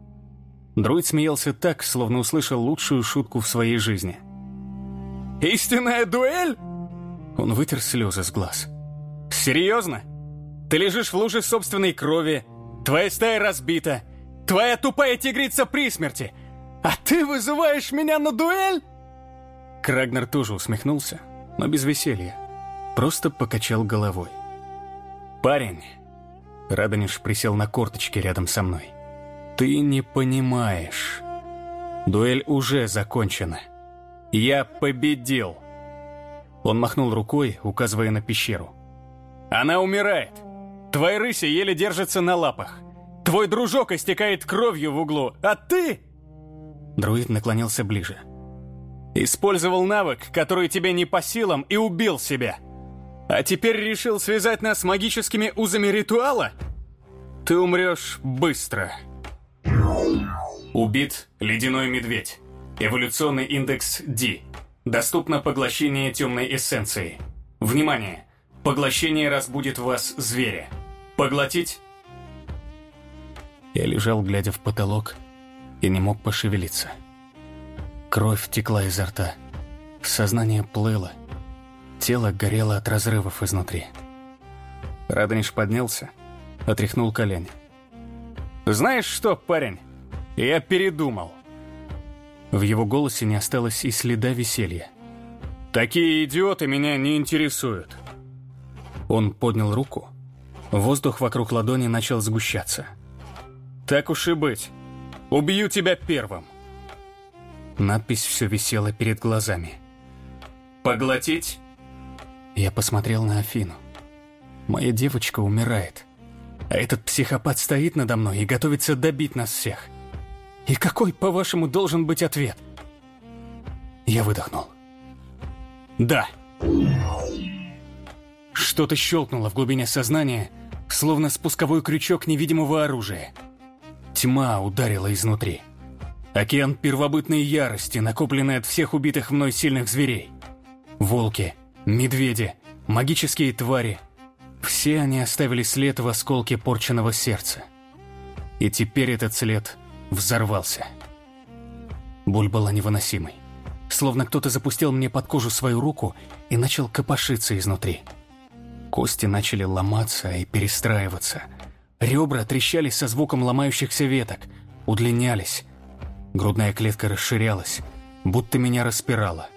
Друид смеялся так, словно услышал лучшую шутку в своей жизни. «Истинная дуэль?» Он вытер слезы с глаз. «Серьезно? Ты лежишь в луже собственной крови, твоя стая разбита, твоя тупая тигрица при смерти, а ты вызываешь меня на дуэль?» Крагнер тоже усмехнулся, но без веселья. Просто покачал головой. «Парень!» Радонеж присел на корточки рядом со мной. «Ты не понимаешь. Дуэль уже закончена. Я победил!» Он махнул рукой, указывая на пещеру. «Она умирает! Твои рыси еле держатся на лапах. Твой дружок истекает кровью в углу, а ты...» Друид наклонился ближе. «Использовал навык, который тебе не по силам, и убил себя!» А теперь решил связать нас магическими узами ритуала? Ты умрешь быстро. Убит ледяной медведь. Эволюционный индекс D. Доступно поглощение темной эссенции. Внимание! Поглощение разбудит вас зверя. Поглотить? Я лежал, глядя в потолок, и не мог пошевелиться. Кровь текла изо рта. Сознание плыло — Тело горело от разрывов изнутри. Радонеж поднялся, отряхнул колени. «Знаешь что, парень, Я передумал». В его голосе не осталось и следа веселья. «Такие идиоты меня не интересуют». Он поднял руку. Воздух вокруг ладони начал сгущаться. «Так уж и быть. Убью тебя первым». Надпись все висела перед глазами. «Поглотить?» Я посмотрел на Афину. Моя девочка умирает. А этот психопат стоит надо мной и готовится добить нас всех. И какой, по-вашему, должен быть ответ? Я выдохнул. Да. Что-то щелкнуло в глубине сознания, словно спусковой крючок невидимого оружия. Тьма ударила изнутри. Океан первобытной ярости, накопленный от всех убитых мной сильных зверей. Волки, медведи, магические твари. Все они оставили след в осколке порченного сердца. И теперь этот след взорвался. Боль была невыносимой. Словно кто-то запустил мне под кожу свою руку и начал копошиться изнутри. Кости начали ломаться и перестраиваться. Ребра трещали со звуком ломающихся веток, удлинялись. Грудная клетка расширялась, будто меня распирала.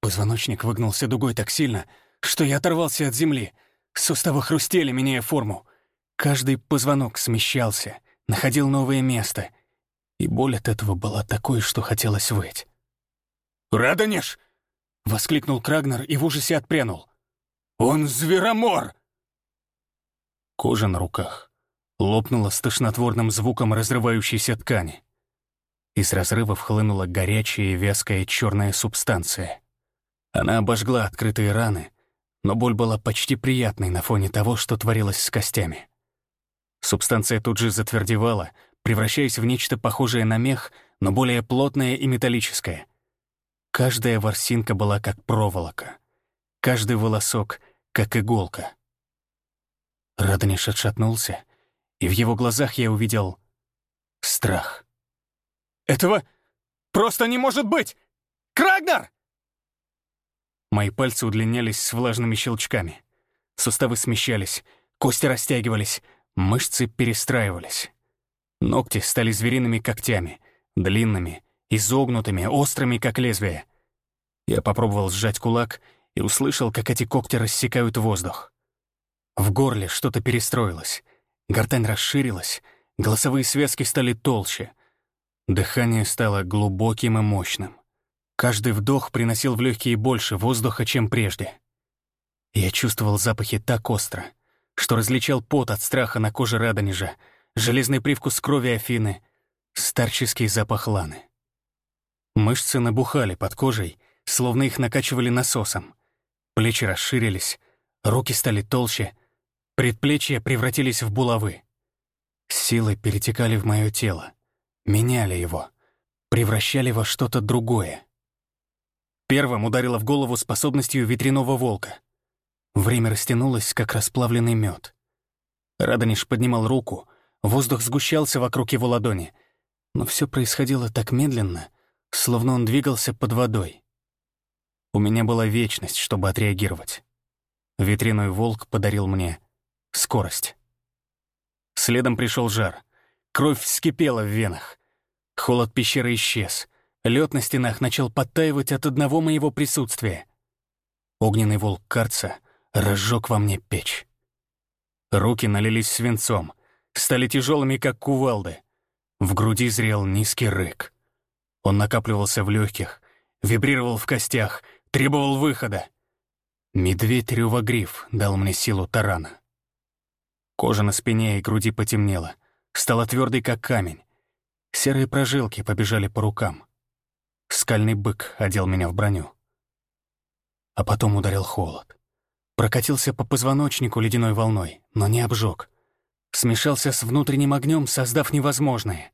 Позвоночник выгнулся дугой так сильно, что я оторвался от земли. Суставы хрустели, меняя форму. Каждый позвонок смещался, находил новое место. И боль от этого была такой, что хотелось выть. «Радонеж!» — воскликнул Крагнер и в ужасе отпрянул. «Он зверомор!» Кожа на руках лопнула с тошнотворным звуком разрывающейся ткани. Из разрывов хлынула горячая и вязкая черная субстанция. Она обожгла открытые раны, но боль была почти приятной на фоне того, что творилось с костями. Субстанция тут же затвердевала, превращаясь в нечто похожее на мех, но более плотное и металлическое. Каждая ворсинка была как проволока, каждый волосок — как иголка. Радониш отшатнулся, и в его глазах я увидел страх. «Этого просто не может быть! Крагнар!» Мои пальцы удлинялись с влажными щелчками. Суставы смещались, кости растягивались, мышцы перестраивались. Ногти стали звериными когтями, длинными, изогнутыми, острыми, как лезвие. Я попробовал сжать кулак и услышал, как эти когти рассекают воздух. В горле что-то перестроилось. Гортань расширилась, голосовые связки стали толще. Дыхание стало глубоким и мощным. Каждый вдох приносил в легкие больше воздуха, чем прежде. Я чувствовал запахи так остро, что различал пот от страха на коже Радонежа, железный привкус крови Афины, старческий запах ланы. Мышцы набухали под кожей, словно их накачивали насосом. Плечи расширились, руки стали толще, Предплечья превратились в булавы. Силы перетекали в мое тело, меняли его, превращали во что-то другое. Первым ударило в голову способностью ветряного волка. Время растянулось, как расплавленный мед. Радониш поднимал руку, воздух сгущался вокруг его ладони, но все происходило так медленно, словно он двигался под водой. У меня была вечность, чтобы отреагировать. Ветряной волк подарил мне скорость. Следом пришел жар. Кровь вскипела в венах. Холод пещеры исчез. Лед на стенах начал подтаивать от одного моего присутствия. Огненный волк Карца разжег во мне печь. Руки налились свинцом, стали тяжелыми, как кувалды. В груди зрел низкий рык. Он накапливался в легких, вибрировал в костях, требовал выхода. Медведь Рювагриф дал мне силу тарана. Кожа на спине и груди потемнела, стала твердой, как камень. Серые прожилки побежали по рукам. Скальный бык одел меня в броню. А потом ударил холод. Прокатился по позвоночнику ледяной волной, но не обжег. Смешался с внутренним огнем, создав невозможное.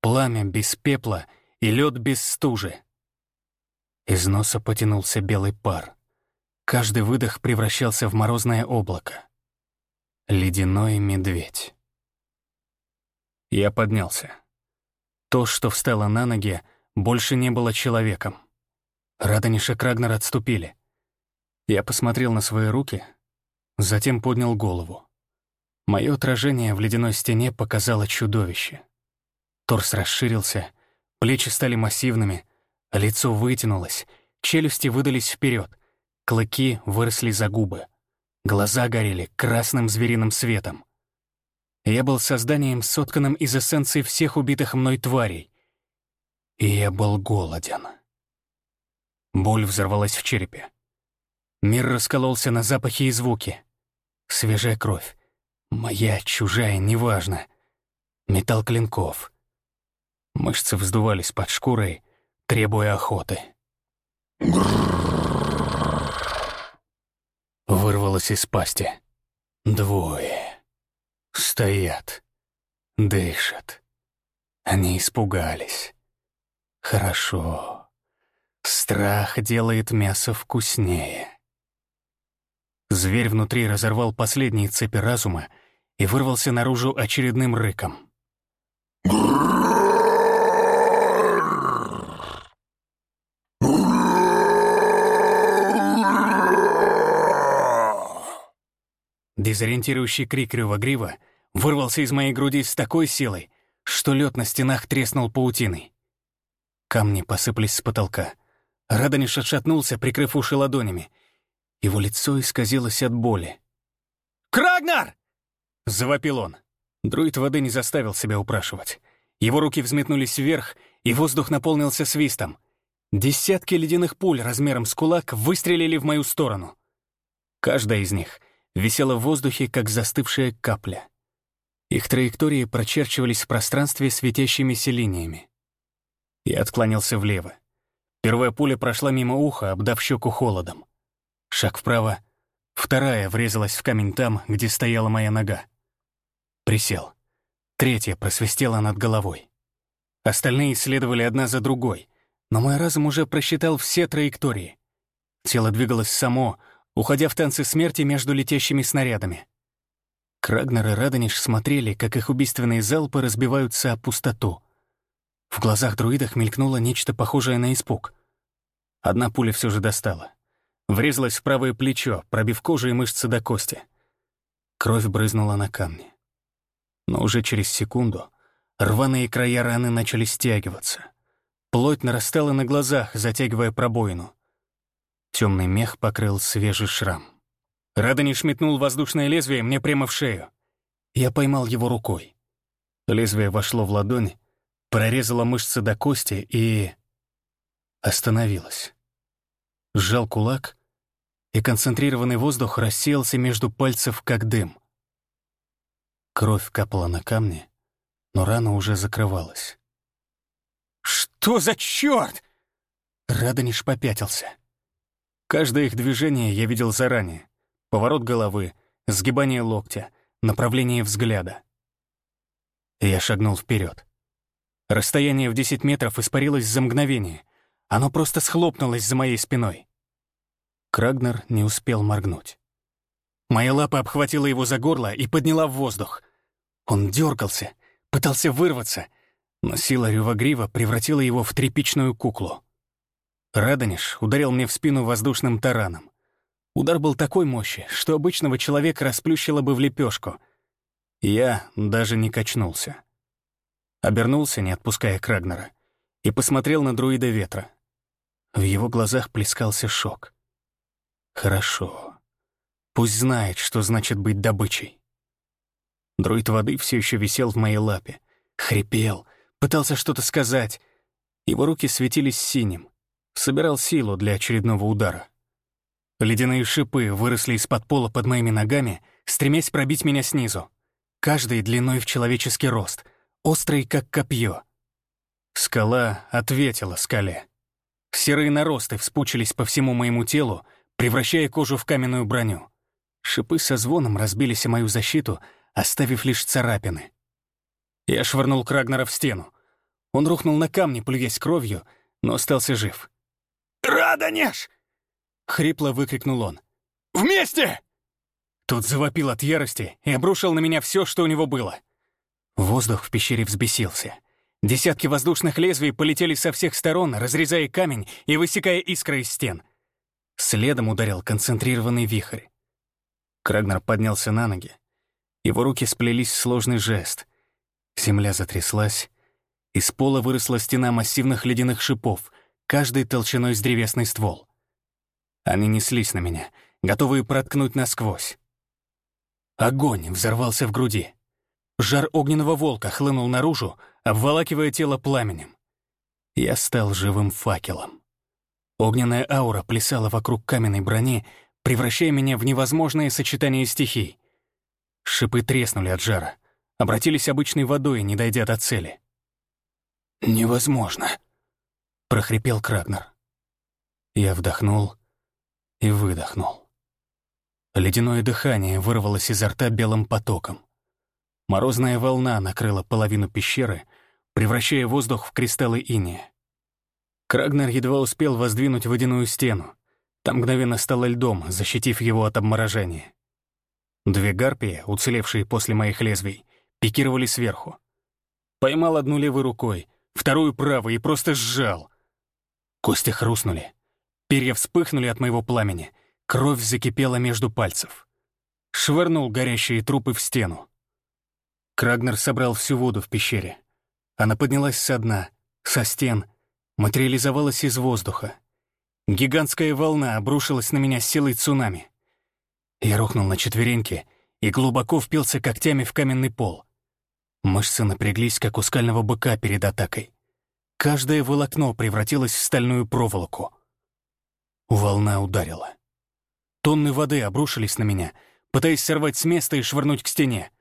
Пламя без пепла и лед без стужи. Из носа потянулся белый пар. Каждый выдох превращался в морозное облако. Ледяной медведь. Я поднялся. То, что встало на ноги, больше не было человеком. Радониш и Крагнер отступили. Я посмотрел на свои руки. затем поднял голову. Мое отражение в ледяной стене показало чудовище. Торс расширился, плечи стали массивными, лицо вытянулось, челюсти выдались вперед, клыки выросли за губы, глаза горели красным звериным светом. Я был созданием, сотканным из эссенции всех убитых мной тварей. И я был голоден. Боль взорвалась в черепе. Мир раскололся на запахи и звуки. Свежая кровь. Моя, чужая, неважно. Металл клинков. Мышцы вздувались под шкурой, требуя охоты. Вырвалось из пасти. Двое. Стоят. Дышат. Они испугались. Хорошо. Страх делает мясо вкуснее. Зверь внутри разорвал последние цепи разума и вырвался наружу очередным рыком. Дезориентирующий крик рёва-грива вырвался из моей груди с такой силой, что лед на стенах треснул паутиной. Камни посыпались с потолка. Радониш отшатнулся, прикрыв уши ладонями. Его лицо исказилось от боли. «Крагнар!» — завопил он. Друид воды не заставил себя упрашивать. Его руки взметнулись вверх, и воздух наполнился свистом. Десятки ледяных пуль размером с кулак выстрелили в мою сторону. Каждая из них висела в воздухе, как застывшая капля. Их траектории прочерчивались в пространстве светящимися линиями. Я отклонился влево. Первая пуля прошла мимо уха, обдав щеку холодом. Шаг вправо. Вторая врезалась в камень там, где стояла моя нога. Присел. Третья просвистела над головой. Остальные следовали одна за другой, но мой разум уже просчитал все траектории. Тело двигалось само, уходя в танцы смерти между летящими снарядами. Крагнер и Радониш смотрели, как их убийственные залпы разбиваются о пустоту. В глазах друидах мелькнуло нечто похожее на испуг. Одна пуля все же достала. Врезалась в правое плечо, пробив кожу и мышцы до кости. Кровь брызнула на камни. Но уже через секунду рваные края раны начали стягиваться. Плоть нарастала на глазах, затягивая пробоину. Темный мех покрыл свежий шрам. Радони шметнул воздушное лезвие мне прямо в шею. Я поймал его рукой. Лезвие вошло в ладонь, прорезало мышцы до кости и... остановилось. Сжал кулак, и концентрированный воздух рассеялся между пальцев, как дым. Кровь капала на камни, но рана уже закрывалась. «Что за черт?» Радониш попятился. Каждое их движение я видел заранее. Поворот головы, сгибание локтя, направление взгляда. Я шагнул вперед. Расстояние в 10 метров испарилось за мгновение. Оно просто схлопнулось за моей спиной. Крагнер не успел моргнуть. Моя лапа обхватила его за горло и подняла в воздух. Он дергался, пытался вырваться, но сила рювагрива превратила его в тряпичную куклу. Радониш ударил мне в спину воздушным тараном. Удар был такой мощи, что обычного человека расплющило бы в лепешку. Я даже не качнулся. Обернулся, не отпуская Крагнера, и посмотрел на друида ветра. В его глазах плескался шок. Хорошо. Пусть знает, что значит быть добычей. Друид воды все еще висел в моей лапе. Хрипел, пытался что-то сказать. Его руки светились синим. Собирал силу для очередного удара. Ледяные шипы выросли из-под пола под моими ногами, стремясь пробить меня снизу. Каждый длиной в человеческий рост, острый как копье. Скала ответила скале. Серые наросты вспучились по всему моему телу, превращая кожу в каменную броню. Шипы со звоном разбились о мою защиту, оставив лишь царапины. Я швырнул Крагнера в стену. Он рухнул на камни, плюясь кровью, но остался жив. «Радонеж!» — хрипло выкрикнул он. «Вместе!» Тот завопил от ярости и обрушил на меня все, что у него было. Воздух в пещере взбесился. Десятки воздушных лезвий полетели со всех сторон, разрезая камень и высекая искры из стен. Следом ударил концентрированный вихрь. Крагнер поднялся на ноги. Его руки сплелись в сложный жест. Земля затряслась. Из пола выросла стена массивных ледяных шипов, каждый толщиной с древесный ствол. Они неслись на меня, готовые проткнуть насквозь. Огонь взорвался в груди. Жар огненного волка хлынул наружу, обволакивая тело пламенем. Я стал живым факелом. Огненная аура плясала вокруг каменной брони, превращая меня в невозможное сочетание стихий. Шипы треснули от жара, обратились обычной водой, не дойдя до цели. «Невозможно», — прохрипел Крагнер. Я вдохнул и выдохнул. Ледяное дыхание вырвалось изо рта белым потоком. Морозная волна накрыла половину пещеры, превращая воздух в кристаллы иния. Крагнер едва успел воздвинуть водяную стену. Там мгновенно стало льдом, защитив его от обморожения. Две гарпии, уцелевшие после моих лезвий, пикировали сверху. Поймал одну левой рукой, вторую правой и просто сжал. Кости хрустнули. Перья вспыхнули от моего пламени. Кровь закипела между пальцев. Швырнул горящие трупы в стену. Крагнер собрал всю воду в пещере. Она поднялась со дна, со стен, материализовалась из воздуха. Гигантская волна обрушилась на меня силой цунами. Я рухнул на четвереньки и глубоко впился когтями в каменный пол. Мышцы напряглись, как у скального быка перед атакой. Каждое волокно превратилось в стальную проволоку. Волна ударила. Тонны воды обрушились на меня, пытаясь сорвать с места и швырнуть к стене.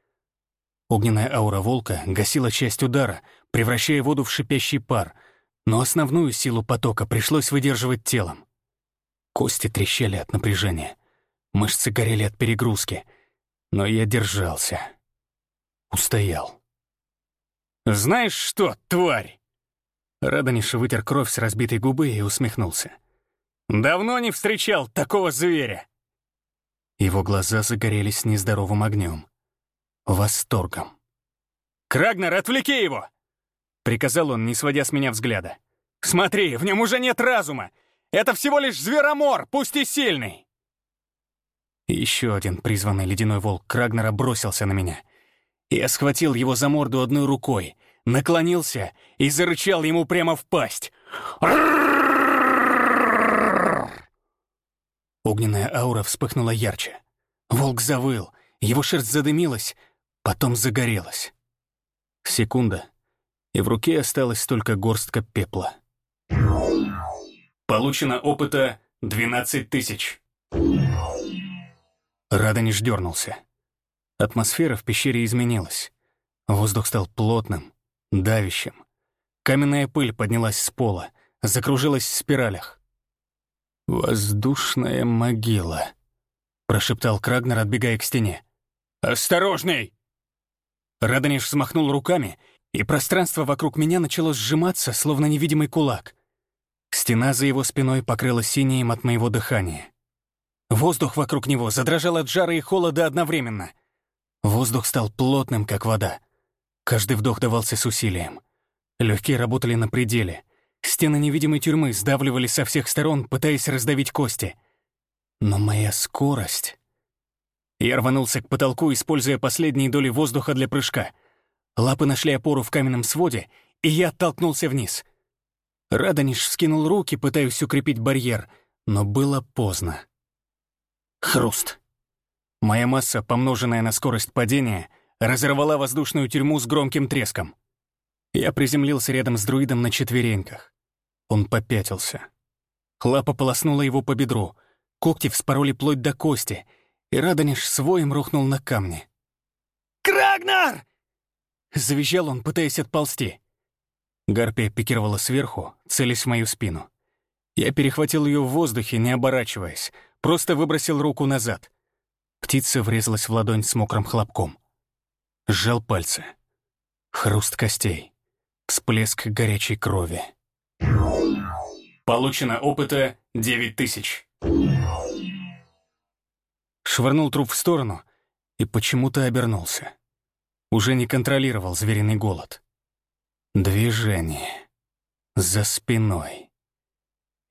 Огненная аура волка гасила часть удара, превращая воду в шипящий пар, но основную силу потока пришлось выдерживать телом. Кости трещали от напряжения, мышцы горели от перегрузки, но я держался. Устоял. «Знаешь что, тварь?» Радониш вытер кровь с разбитой губы и усмехнулся. «Давно не встречал такого зверя!» Его глаза загорелись нездоровым огнем восторгом. «Крагнер, отвлеки его!» — приказал он, не сводя с меня взгляда. «Смотри, в нем уже нет разума! Это всего лишь зверомор, пусть и сильный!» Еще один призванный ледяной волк Крагнера бросился на меня. Я схватил его за морду одной рукой, наклонился и зарычал ему прямо в пасть. Огненная аура вспыхнула ярче. Волк завыл, его шерсть задымилась, потом загорелась. Секунда, и в руке осталась только горстка пепла. Получено опыта 12 тысяч. Радонеж дернулся. Атмосфера в пещере изменилась. Воздух стал плотным, давящим. Каменная пыль поднялась с пола, закружилась в спиралях. «Воздушная могила», — прошептал Крагнер, отбегая к стене. «Осторожней!» Радонеж взмахнул руками, и пространство вокруг меня начало сжиматься, словно невидимый кулак. Стена за его спиной покрылась синим от моего дыхания. Воздух вокруг него задрожал от жара и холода одновременно. Воздух стал плотным, как вода. Каждый вдох давался с усилием. Легкие работали на пределе. Стены невидимой тюрьмы сдавливали со всех сторон, пытаясь раздавить кости. Но моя скорость... Я рванулся к потолку, используя последние доли воздуха для прыжка. Лапы нашли опору в каменном своде, и я оттолкнулся вниз. Радониш скинул руки, пытаясь укрепить барьер, но было поздно. Хруст. Моя масса, помноженная на скорость падения, разорвала воздушную тюрьму с громким треском. Я приземлился рядом с друидом на четвереньках. Он попятился. Лапа полоснула его по бедру, когти вспороли плоть до кости — и Радонеж своим рухнул на камни. «Крагнар!» Завизжал он, пытаясь отползти. Гарпия пикировала сверху, целясь в мою спину. Я перехватил ее в воздухе, не оборачиваясь, просто выбросил руку назад. Птица врезалась в ладонь с мокрым хлопком. Сжал пальцы. Хруст костей. Всплеск горячей крови. Получено опыта 9000 швырнул труп в сторону и почему-то обернулся. Уже не контролировал звериный голод. Движение. За спиной.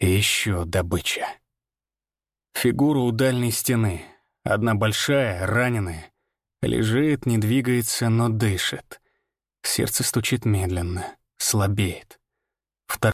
Еще добыча. Фигура у дальней стены. Одна большая, раненая. Лежит, не двигается, но дышит. Сердце стучит медленно, слабеет. Вторая